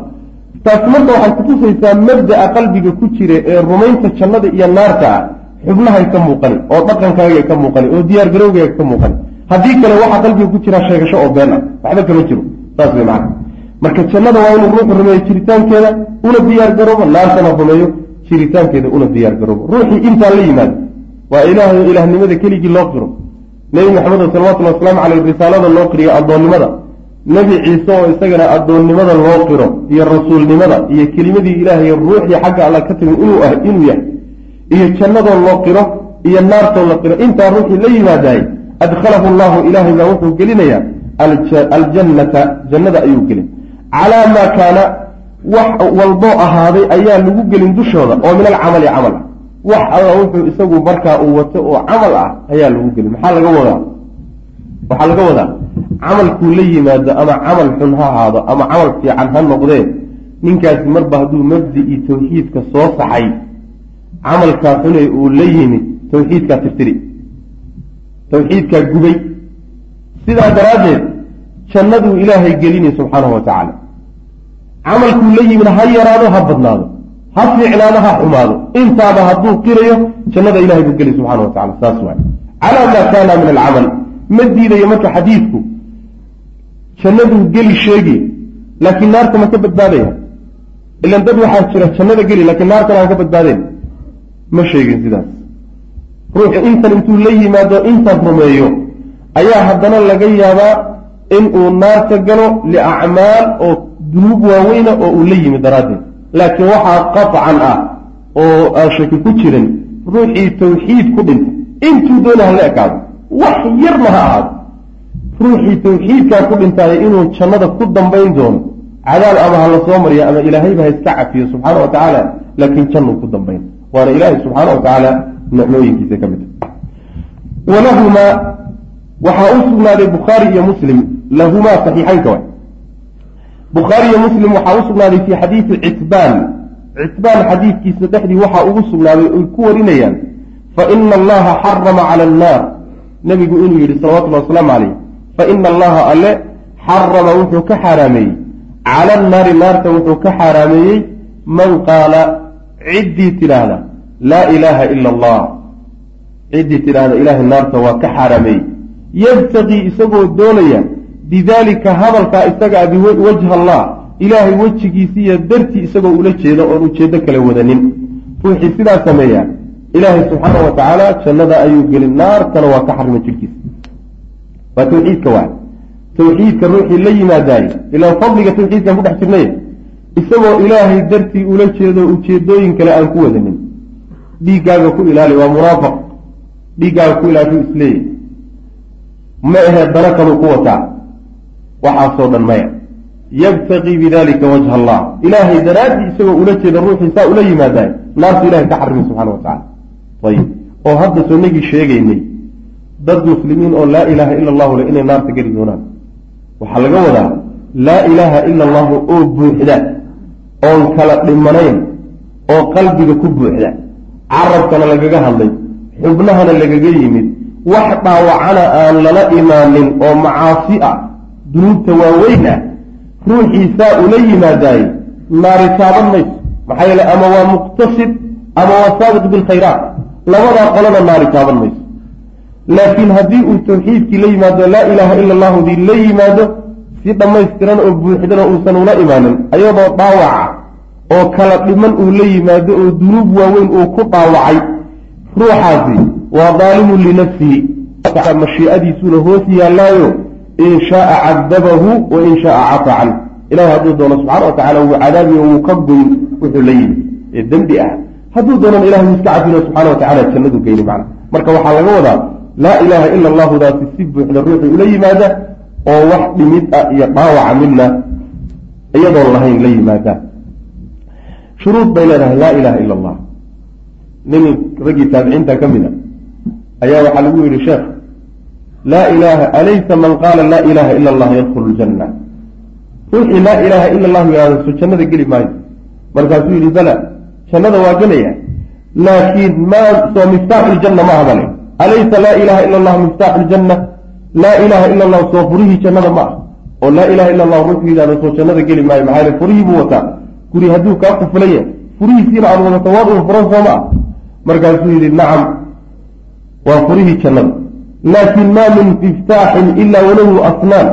taas marka waxay kutusaysaa mabda'a qalbiga ku jira ee rumaynta jannada iyo naarta ah xubnahay ka muuqani oo dhaqankaaga ka muuqani oo diyaargarowgaaga ka muuqani haddii kale waxaa qalbiga ku jiraa sheegasho oo been ah waxba kama jiro. Saas way macana marka jannada waa inuu ruuxu rumeeyo jiritaankeeda una diyaargaroobo naartana rumeeyo jiritaankeeda una diyaargaroobo ruuxii intaa la yimaado waa ilaahay ilaahnimada keligii loo qiro nebi maxamed salawatullhi wasalaamu caleyh risaalada loo qiriyo addoonnimada. Nebi ciise oo isagana addoonnimada loo qiro iyo rasuulnimada iyo kelimadii ilaahay ruuxii xagga alla ka timi inuu ah inuu yahay iyo jannadoo loo qiro iyo naartoo la qiro intaa ruuxii la yimaadaayey adkhalahu allahu ilaahay baa wuxuu gelinayaa aljannata jannada ayuu gelin. Calaa maa kaana wax walboo ahaaday ayaa lagu gelin dushooda oo min alcamali camal. Wax alla wuxuu isagu markaa uu wato oo camal ah ayaa lagu gelin. Maxaa laga wadaa? Waxaa laga wadaa camalkuu la yimaado ama camal xun ha ahaado ama camal fiican ha noqdee ninkaasi marba hadduu mabdi-i tawxiidka soo saxay camalkaa xune uu la yimid tawxiidkaa tirtiri tawxiidkaa gubay. Sidaa daraaddeed jannaduu ilaahay gelinay subxaanahu wa tacaala. Camalkuu la yimid ha yaraado ha badnaado ha fiicnaado ha xumaado. Intaaba hadduu qirayo jannada ilahay buu geli subxana wa tacala saas waay. Calaa maa kaana min alcamal. Ma diidayo marka xadiidku jannaduu geli sheegi laakiin naarta ma ka badbaadaya. Ilan dad waxaa jira jannada geli laakiin naartana aan ka badbaadeen ma sheegin sidaas. Ruuxu intan intuu la yimaado intan rumeeyo ayaa haddana laga yaabaa in uu naarta galo liacmaal oo dunuub waaweyna oo uu la yimi daraaddeed. Laakiin waxaa qaطcan ah oo aan shaki ku jirin ruuxii tawxiid ku dhintay. Intuu doona hala ekaado wax yarna ha ahaado. Ruuxii tawxiidkaa ku dhintaayo inuu jannada ku dambayn doono cadaab ama ha la soo mariya ama ilaahayba ha iska cafiyo subxaana wa tacaala laakiin jannuu ku dambayn waana ilaahay subxaana wa nicmooyinkiisa ka mid walahumaa waxaa u sugnaaday bukhaari iyo muslim lahumaa saxiixaynka wa bukhaari iyo muslim waxaa u sugnaaday fii xadiidi citbaan. Citbaan xadiidkiisa dhexdii waxaa ugu sugnaaday oy ku warinayaan fa ina allaha xarama cala annaar. Nebigu inuu yidhi salawatullahi wasalaamu calayh fa ina allaha alle xarama wuxuu ka xaaraameeyey. Cala annaari naarta wuxuu ka xaaraameeyey man qaala ciddii tidhaahda laa ilaaha ila allah ciddii tidhaahda ilaahay naarta waa ka xaaraameeyey yabtaqii isagoo doonaya bidaalika hadalkaa isagaa biwajha allah. Ilaahay wejigiisiiyo dartii isagoo ula jeeda oon ujeeddo kale wadanin. Ruuxii sidaa sameeya ilaahay subxaana wa tacaala jannada ayuu gelin naartana waa ka xarima jirkiisa waa tawxiidka waa. Tawxiidka ruuxii la yimaadaaye ilaan fadliga tawxiidkaan ku dhex jirnay isagoo ilaahay dartii ula jeedo ujeedooyin kale aan ku wadanin. Dhiiggaaga ku ilaali waa munaafaq dhiiggaaga ku ilaali uu isleeyahy ma ahee dana kaluu ku wataa. Waxaasoo dhan maya. Yabtaqii bidalika wajha allah. Ilaahay daraaddii isagoo ula jeeda ruuxii saa ula yimaadaay naartu ilahay ka xarimi subxana wa tacala ayib oo hadda sunnagii sheegaynay dad muslimiin oo laa ilaaha ila allahu le inay naarta geli doonaan. Waxaa laga wadaa laa ilaaha ila allahu oo buuxda oon kala dhimanayn oo qalbiga ku buuxda. Carabkana lagaga hadlay xubnahana lagaga yimid. Wax dhaawacana aan lala imaanin oo macaasi ah dunuubta waaweyn ah ruuxiisaa ula yimaadaaye naari taaban mayso maxaa yeele ama waa muqtasid ama waa saabiq bilkhayraat labadaa qolana naari taaban mayso laakiin haddii uu tawxiidkii la yimaado laa ilaaha ila allahudii la yimaado si dhammaystiran oo buuxdana uusan ula imaanin ayadoo dhaawaca oo kala dhiman uu la yimaado oo dunuub waaweyn uu ku dhaawacay ruuxaasi waa daalimun linafsihi mashiicadiisuuna hoos yaallaayo in shaaa cadabahu wa in shaaa cafa canh ilahay hadduu doono subxana wa tacala wuu cadaabiyo wuu ka goyn wuxuu la yimi ee dembi ah. Hadduu doonana ilahay wuu iska cafino subxana wa tacala jannadu geyni macna. Marka waxaa laga wadaa laa ilaaha ila allahudaasi si buuxda ruuxii ula yimaada oo wax dhimid ah iyo dhaawaca midna iyadoon lahayn la yimaada shuruud bay leedahay laa ilaha ila allah nin raggii taabiciinta ka mid a ayaa waxaa lagu yidhi sheekh laa ilaaha alaysa man qaala laa ilaaha ila allah yadkhulu ljanna ruuxii laa ilaaha ila allahu yihahdo so jannada geli maayo. Markaasuu yidhi bala jannada waa gelaya. Laakiin ma soo miftaaxu ljanna ma hadale alaysa laa ilaha ila allah miftaaxu ljanna laa ilaha ila allah soo furihii jannada ma ah. Oo laa ilaha ila allah ruuxuu yidhahdo soo jannada geli maayo. Maxaa yele furihii buu wataa guri hadduu kaa qufulan yahay furihiisiina aada wadato waad un furan soo ma ah markaasuu yidhi nacam waa furihii jannada laakin maa min miftaaxin ilaa walahu asnaan.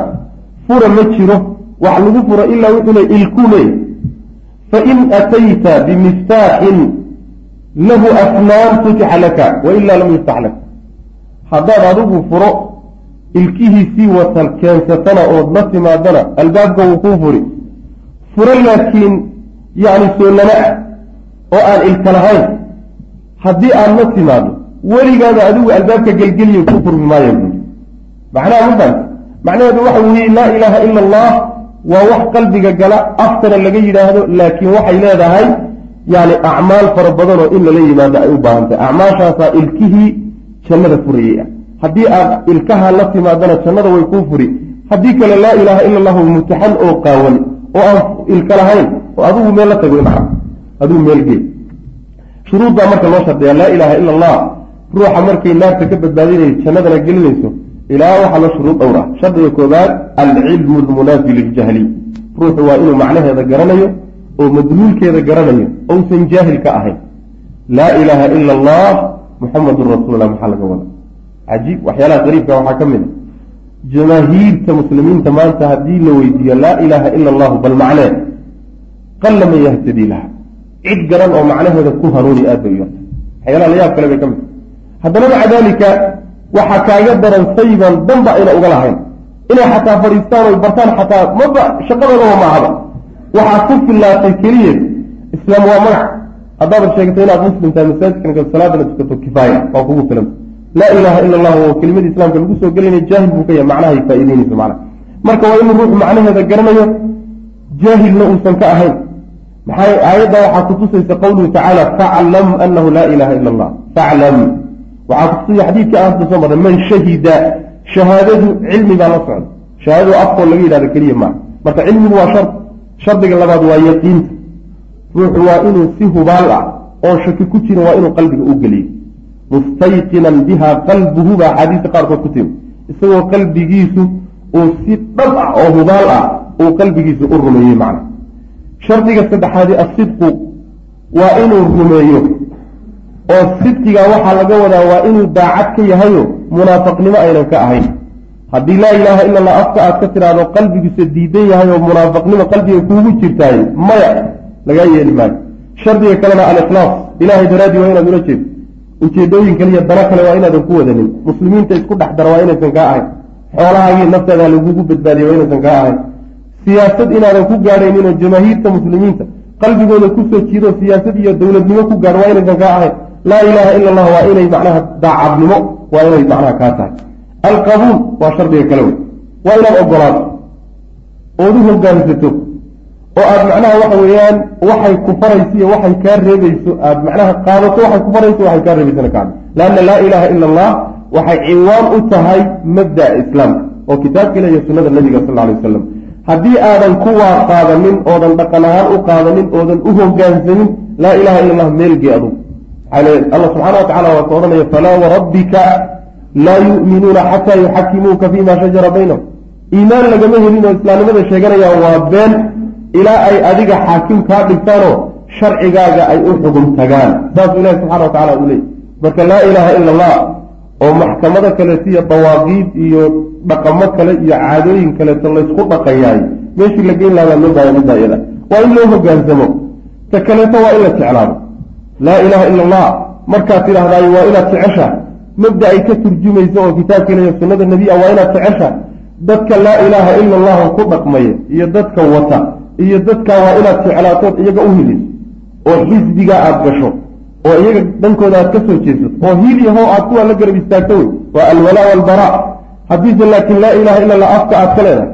Fura ma jiro wax lagu furo ilaa wuxuu le ilkume fain atayta bimiftaaxin lahu asnaan futixa laka wailaa lam yuftax laka haddaad adigu furo ilkihiisii wata keensatana ood la timaadana albaabka wuu kuu furi. Furo laakiin yacni soolana ah oo aan ilka lahayn. Haddii aad la timaado weligaada adigu albaabka gelgeliyo ku furmi maayo buuri macnaha mafahanta macnaheedu waxa weeye laa ilaaha ila allah waa wax qalbiga gala aftana laga yidhaahdo laakiin waxay leedahay yani acmaal fara badan oo in lala yimaado ay u baahantahy acmaashaasaa ilkihii jannada furayey ah. Haddii aad ilkaha la timaadana jannada way kuu furi. Haddii kale laa ilaaha ila allahu mutaxan oo qaawan oo aan ilka lahayn oo adigu meel la tago maca adigu meel gee shuruuddaa marka loo shardiyaa laa ilaaha ila allah ruuxa markay naarta ka badbaadinayso jannadana gelinayso ilaa waxaa la shuruud dhowr ah shardiga koobaad alcilmu almunaafi liljahli ruuxu waa inuu macnaheeda garanayo oo madluulkeeda garanayo ousan jaahil ka ahayn. Laa ilaaha ila allah muxamadun rasuulullah maxaa laga wada cajiib waxyaalaha qariibka waxaa ka mid a jamaahiirta muslimiinta maanta haddii la weydiiyo laa ilaaha ila allahu bal macnee qalla man laha cid garan oo macnaheeda ku hanuuni aad bay u yarta waxyaalaha layaab kale bay ka mid haddana maca daalika waxaa kaaga daran sayban danba ayna uga lahayn. Inay xataa fadhiistaan oy bartaan xataa maba shaqadoodaba maahaba waxaa ku fillaatay keliya islaam waa magac. Haddaadan sheegtay inaad muslim tahay masaajidkan salaadana tukato kifaaya waa kugu filanta laa ilaaha ila allah oo kelimadii islaamka lagu soo gelayna jaahil buu ka yahay macnahay faa'iideynaysa macnaha. Marka waa inuu ruuxu macnaheeda garanayo jaahilna uusan ka ahayn maxaa aayadda waxaa kutusaysa qawluhu tacaala faclam anahu laa ilaha ila allah. Faclam waxaa kutusaya xadiidkii aan hadda soo marray man shahida. Shahaadadu cilmi baa la socda. Shahaadadu afkoo laga yidhahdo keliya maa marka cilmigu waa shar. Shardiga labaad waa yaqiinta ruuxu waa inuu si hubaal ah oo shaki ku jira waa inuu qalbiga u geliyo. Mustayqinan biha qalbuhu baa axaadiista qaarkood ku timi isagoo qalbigiisu uu si dhab ah oo hubaal ah uu qalbigiisu u rumeeyey macna shardiga saddexaadi asidqu waa inuu rumeeyo. Oo sidqigaa waxaa laga wadaa waa inuu daacad ka yahayo munaafaqnimo aynan ka ahayn. Haddii laa ilaaha ila allah afka aad ka tidhaahdo qalbigiisa diidan yahay oo munaafaqnimo qalbiga kuugu jirtaay maya lagaa yeeli maayo. Shardiga kalena alikhlaas ilahay daraaddii waa inaad ula jeedo ujeedooyin kaliya dano kale waa inaadan ku wadanin. Muslimiinta isku dhex dara waa inaysan kaa ahayn. Xoolahaagii naftaada lagugu badbaadiya waa inaysan kaa ahayn siyaasad inaadan ku gaadhaynin oo jamaahiirta muslimiinta qalbigooda ku soo jiido siyaasad iyo dowladnimo ku gaadho waa inaysan kaa ahayn laa ilaaha ila allah waa inay macnaha daacadnimo waa inay macnaha kaa tahay. Alqabuul waa shardiga kale wey. Waa inaad ogolaato ood u hogaansato oo aada macnaha waxa weeyaan waxay ku farayso iyo waxay kaa reebayso aada macnaha qaadato waxay ku farayso waxay kaa reebaysana kaada leanna laa ilaaha ila allah waxay ciwaan u tahay mabda'a islaamka oo kitaabka ilah iyo sunnada nabiga sal alay wasalam haddii aadan kuwaa qaadanin oodan dhaqan ahaan u qaadanin oodan u hogaansanin laa ilaha ila allah meelgee adugu allah subxana wa tacala waa ka odhanaya falaa warabbika laa yu'minuuna xataa yuxakimuuka fima shajara baynahum. Iimaan lagama helin oo islaamnimada sheeganaya waa been ilaa ay adiga xaakim kaa dhigtaanoo sharcigaaga ay u xugum tagaan. Saasuu ilahi subxana wa tacala uu leeyay marka laa ilaaha ila allah oo maxkamado kaleeto iyo dawaaqiid iyo dhaqamo kale iyo caadooyin kaleeto laysku dhaqayaay. Meeshii la geyn lahaa loo baaya middaa iyada waa in loo hogaansamo ta kaleeto waa in la jeclaado. Laa ilaaha ila allah markaad tidhaahdaayo waa inaad jecesha. Mabda ay ka turjumayso oo kitaabka ilahiyo sunnada nebiya waa inaad jecesha. Dadka laa ilaaha ila allahu ku dhaqmaya iyo dadka wata iyo dadkaa waa inaad jeclaatood iyaga u hiliso oo xisbigaa aada gasho oo iyaga dhankooda aad ka soo jeesato oo hil yahow aad kuwaa la garab istaagto wey. Waa alwalaa walbaraa. Haddiise laakiin laa ilaha ila allah afka aad ka leedahay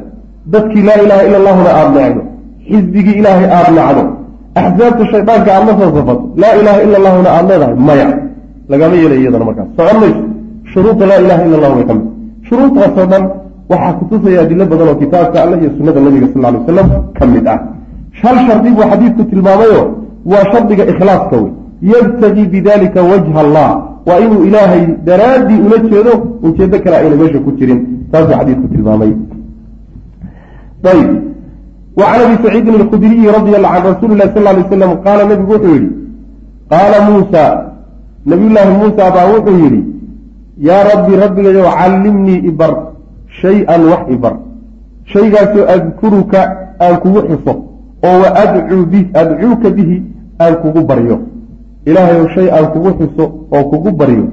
dadkii laa ilaha ila allahuna aada necdo xisbigii ilaahay aada nacdo axsaabta shaydaanka aada la soo safato laa ilaha ila allahuna aada leedahay maya. Lagama yeelay iyadana markaas. Socon mayso. Shuruudda laa ilaha ila allahu way ka mid shuruuddaasoo dhan waxaa kutusaya adilo badan oo kitaabka alle iyo sunnada nabiga sal alay wasalam ka mid ah. Hal shardi buu xadiidku tilmaamayo? Waa shardiga ikhlaaska wey yabtagii bidalika wajha allah. Waa inuu ilaahay daraaddii ula jeedo ujeedo kale ayna meesha ku jirin. Saasuu xadiidku tilmaamay. Ayb wacan abi saciidin alkhudriyi radi allahu can rasuuli lah sal lay slam qaala nabigu wuxuu yihi qaala muusa nabiyullaahi muusa baa wuxuu yidhi yaa rabbi rabbigayow callimnii ibar shay-an wax ibar. Shaygaasoo adkuruka aan kugu xuso oo wa adcuu bi adcuuka bihi aan kugu baryo ilaahayow shay aan kugu xuso oo kugu baryo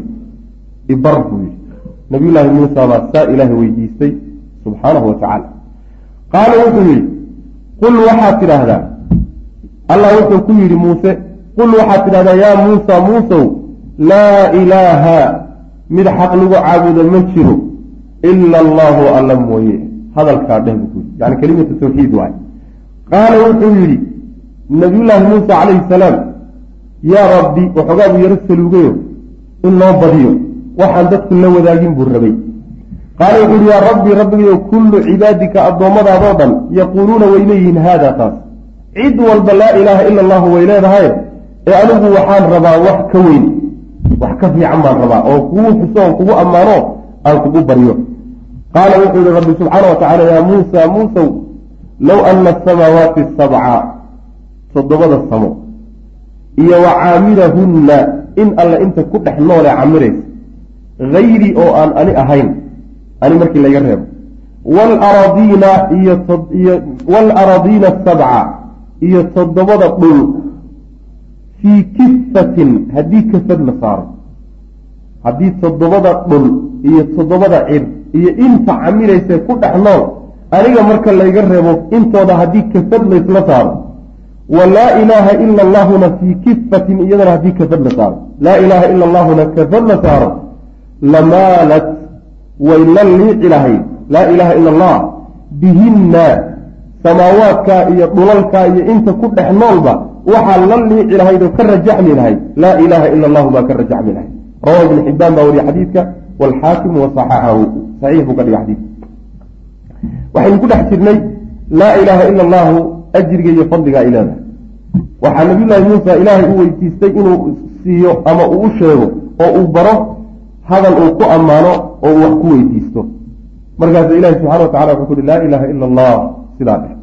ibar buu yidhi. Nabiyullaahi muusa baa saa ilaahay weydiistay subxaanahu wa tacaala. Qaala wuxuu yidhi qul waxaad tidhaahdaa? Allah wuxuu ku yidhi muuse qul waxaad tidhahdaa yaa muusa muusow laa ilaaha mid xaq lagu caabudo ma jiro ila allahu alla mooye. Hadalkaa dheh buu kuyidhi yani kelimatu tawxiid waay qaala wuxuu yidhi nabiyullaahi muusa calayhi salaam yaa rabbi waxoogaa buu yaro saluugayo in loo badiyo waxaan dadku la wadaagin buu rabay. Qaala wuxuu yihi yaa rabbi rabbigayo kullu cibaadika addoommadaadoo dhan yaquuluuna way leeyihiin haada taas. Cid walba laa ilaaha ila allahu way leedahay ee anigu waxaan rabaa wax ka weyn wax ka fiican baan rabaa oo kugu xuso oon kugu ammaano aan kugu baryo qaala wuxuu yihi rabbi subxaana wa tacala yaa muusa muusow low ana asamaawaati sabca toddobada samo iyo wa caamirahunna in alle inta ku dhex noolee camiraysa hayrii oo aan ani ahayn ani markii layga reebo. Waalaradiina iyo waalaradiina asabca iyo toddobada dhul fii kifatin haddii kafad la saaro. Haddii toddobada dhul iyo toddobada cir iyo inta camilaysa ku dhex nool aniga marka layga reebo intooda haddii kafad laysla saaro wa laa ilaaha ila allahuna fii kifatin iyadana haddii kafad la saaro laa ilaaha ila allahuna kafad la saaro lamaalat way la liici lahayd laa ilaaha ila allah bihinna samaawaadka iyo dhulalka iyo inta ku dhex noolba waxaa la liici lahayd oo ka rajaxmi lahayd laa ilaaha ila allahu baa ka rajaxmi lahayd rawa ibn xibaan baa wariye xadiidka waalxaakimu wasaxaxahu saxiix buu ka dhiga xadiidka waxaynu ku dhex jirnay laa ilaaha ila allahu ajriga iyo fadliga ay leedahay. Waxaa nabiyullaahi muusa ilaahay u weydiistay inuu siiyo ama uu u sheego oo uu baro hadal uu ku ammaano oo uu wax ku weydiisto. Markaasu ilahi subxana wa tacala wuxuu ku uhi laa ilaaha ila allah sidaa dheh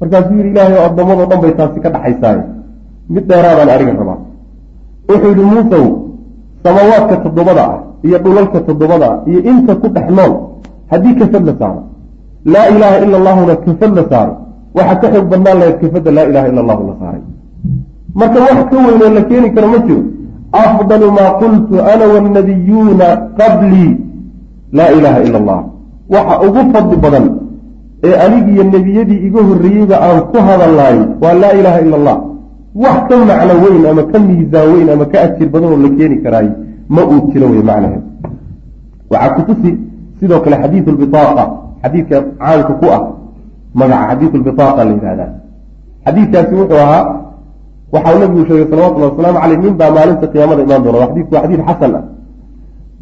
markaasuu yihi ilaahay oo addoommadoo dhan bay taasi ka dhaxaysaaye. Mid dheeraadaan ariga rabaa. Wuxuu yihi muusow samawaadka toddobada ah iyo dhulalka toddobada ah iyo inta ku dhex nool haddii kafad la saaro laa ilaaha ila allahuna kafad la saaro waxaa ka xoog badnaan lahayd kafadda laa ilaha ila allahu la saaray. Marka wax ka weynoo la keeni karo ma jiro. Afdalu maa qultu ana wannabiyuuna qablii laa ilaaha ila allah waxa ugu fadli badan ee anigiyo nebiyadii iga horreeyeyba aan ku hadalnaay waa laa ilaaha ila allah wax ka macno weyn ama ka miisaan weyn ama ka ajir badan oo la keeni karaay ma uu jiro wey macnaheed. Waxaa kutusi sidoo kale xadiidu lbitaaqa xadiidka caanka ku ah magaca xadiidu lbitaaqa la yihahdaa xadiidkaasi wuxuu ahaa waxau nabigu sheegay salawatullhi wasalaamu caleyh nin baa maalinta qiyaamada imaan doona. Xadiidku waa xadiid xasan ah.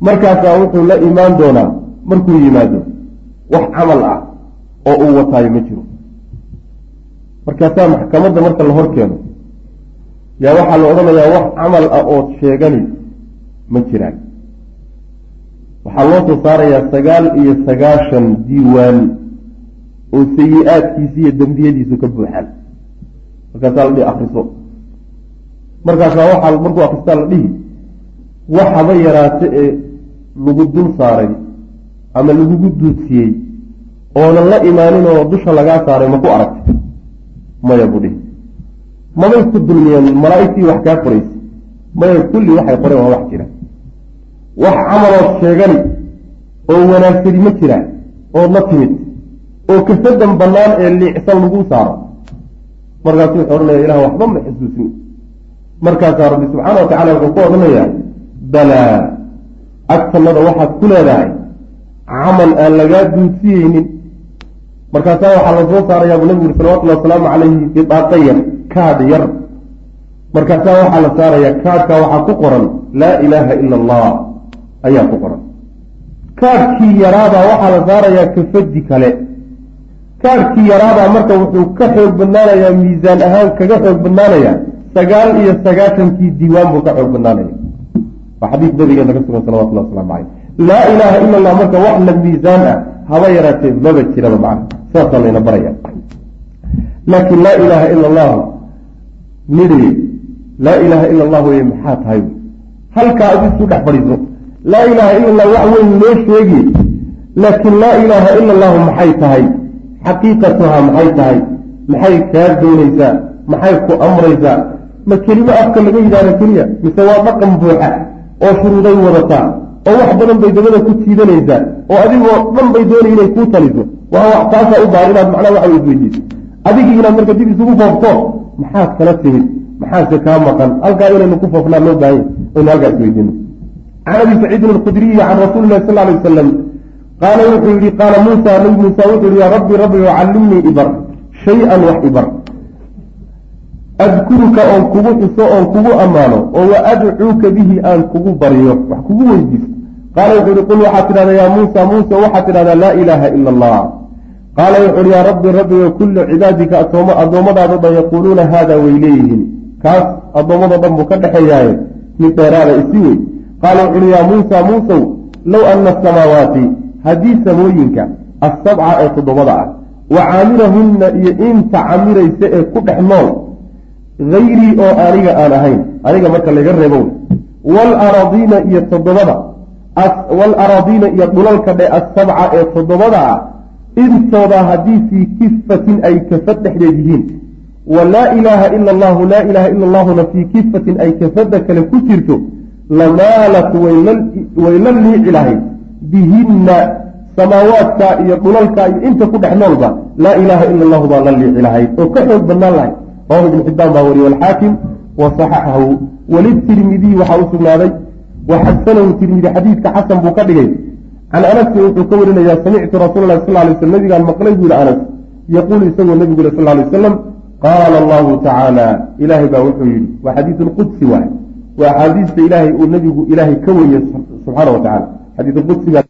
Markaasaa wuxuu la imaan doonaa markuu yimaado wax camal ah oo uu wataayo ma jiro. Markaasaa maxkamadda marka la hor keeno yaa waxaa la odhanayaa wax camal ah ood sheegani ma jiraan. Waxaa loo soo saarayaa sagaal iyo sagaashan diiwaan oo sayi-aadkiisi iyo dembiyadiisu ka buuxaan markaasaa la dhihi akriso markaasaa waxaa markuu akristaa la dhihi waxaba yaraate ee lagu dul saaray ama lagugu duudsiyey oonan la imaanin oo dusha lagaa saaray ma ku aragtay maya buu dhihi. Mabay ku dulmiyeen malaa'igtii wax kaa qoraysa. Maya kulli waxay qoreen waa wax jira wax camalood sheegani oo wanaagsani ma jiraan ood la timid oo kasadan bannaan ee liicsan lagu saaro. Markaasu wuxuu odhanaya ilah waxba ma xusuusin markaasaa rabbi subxaana wa tacala wuxuu ku odhanayaa balaa agtannada waxaad ku leedahay camal aan lagaa duudsiyeynin. Markaasaa waxaa la soo saarayaa buu nabigu uri salawatullahi wasalaamu calayhi bidaaqa yar kaadh yar. Markaasaa waxaa la saarayaa kaadhkaa waxaa ku qoran laa ilaaha ila allah ayaa ku qoran. Kaadhkii yaraabaa waxaa la saarayaa kafadi kale kaadhkii yaraabaa marka wuxuu ka xoog badnaanayaa miisaan ahaan kaga xoog badnaanayaa sagaal iyo sagaashankii diiwaan buu ka xoog badnaanaya waa xadiis nabigeena ka sugan salawatullah waslamu caleyh laa ilaaha ila allah marka wax la miisaan ah haba yaraatee maba jiraba macna. Saasaa layna baraya laakiin laa ilaaha ila allahu nidhi laa ilaaha ila allah wey maxaa tahay? Halkaa ad isu dhex fadhiiso. Laa ilaaha ila allah wax weyn loo sheegi laakiin laa ilaaha ila allahu maxay tahay xaqiiqatuhaa maxay tahay? Maxay kaa doonaysaa maxay ku amraysaa ma kelimo afka laga yidhaahdo keliya mise waa dhaqan buuxa oo shuruuday wadataa oo wax badan bay dabada ku jiidanaysaa oo adigoo dhan bay doonay inay kuu taliso. Waa wax taasaa u baahan inaad macnaha waxa isweydiiso adigii inaad marka dib isugu foofto maxaad kala timid maxaase kaa maqan. Halkaa inaynu ku foofnaa loo baahanya aynu halkaa isweydiino can abi saciidin alkhudriyi can rasuuli lahi sal lay wasalam qaala wuxuu yihi qaala muusa nabi muusa wuxuu yihi yaa rabbi rabbigo callimnii ibar shay-an wax ibar adkuruka oon kugu xuso oon kugu ammaano oo wa adcuuka bihi aan kugu baryo wax kugu weydiiso qaala wuxuu yihi qul waxaad tidhahdaa yaa muusa muusa waxaad tidhahdaa laa ilaaha ila allah qaala wuxu uhi yaa rabbi rabbigo kullu cibaadika addoommadaado dhan yaquuluuna haada way leeyihiin kaas addoommadoo dhan buu ka dhexeeyaaye mid dheeraada isi wey qaala wuxu uhi yaa muusa muusow low ana asamaawaati haddii samooyinka assabca ee toddobada ah wa caamirahunna iyo inta camiraysa ee ku dhex nool hayrii oo aniga aan ahayn aniga marka laga reebo wey waalaradiina iyo toddobada waalaraadiina iyo dhulalka dhe assabca ee toddobada ah intooda haddii fii kifatin ay kafad dhexdeed yihiin wa laa ilaaha ila allahu laa ilaaha ila allahuna fii kifatin ay kafadda kale ku jirto lamaalat way la liici lahayd bihinna samaawaadka iyo dhulalka iyo inta ku dhex noolba laa ilaaha ila allahu baa la liici lahayd oo ka xoog badnaan lahayd rawahu ibnu xibbaan baa wariye walxaakim wa saxaxahu. Walitirmidiy waxaa u sugnaaday waxasanahu tirmidi xadiidka xasan buu ka dhigay. Can anasin wuxuu ka warinayaa samictu rasuula lah sal lay sl nabigaan maqlay buu yihi anas yaquulu isagoo nebigu yiri sal lay wasalam qaala allahu tacaala ilaahay baa wuxuu yidhi waa xadiidu lqudsi waay. Waa axaadiista ilaahay uu nebigu ilaahay ka weye subxaana wa tacala xadiiqudsiga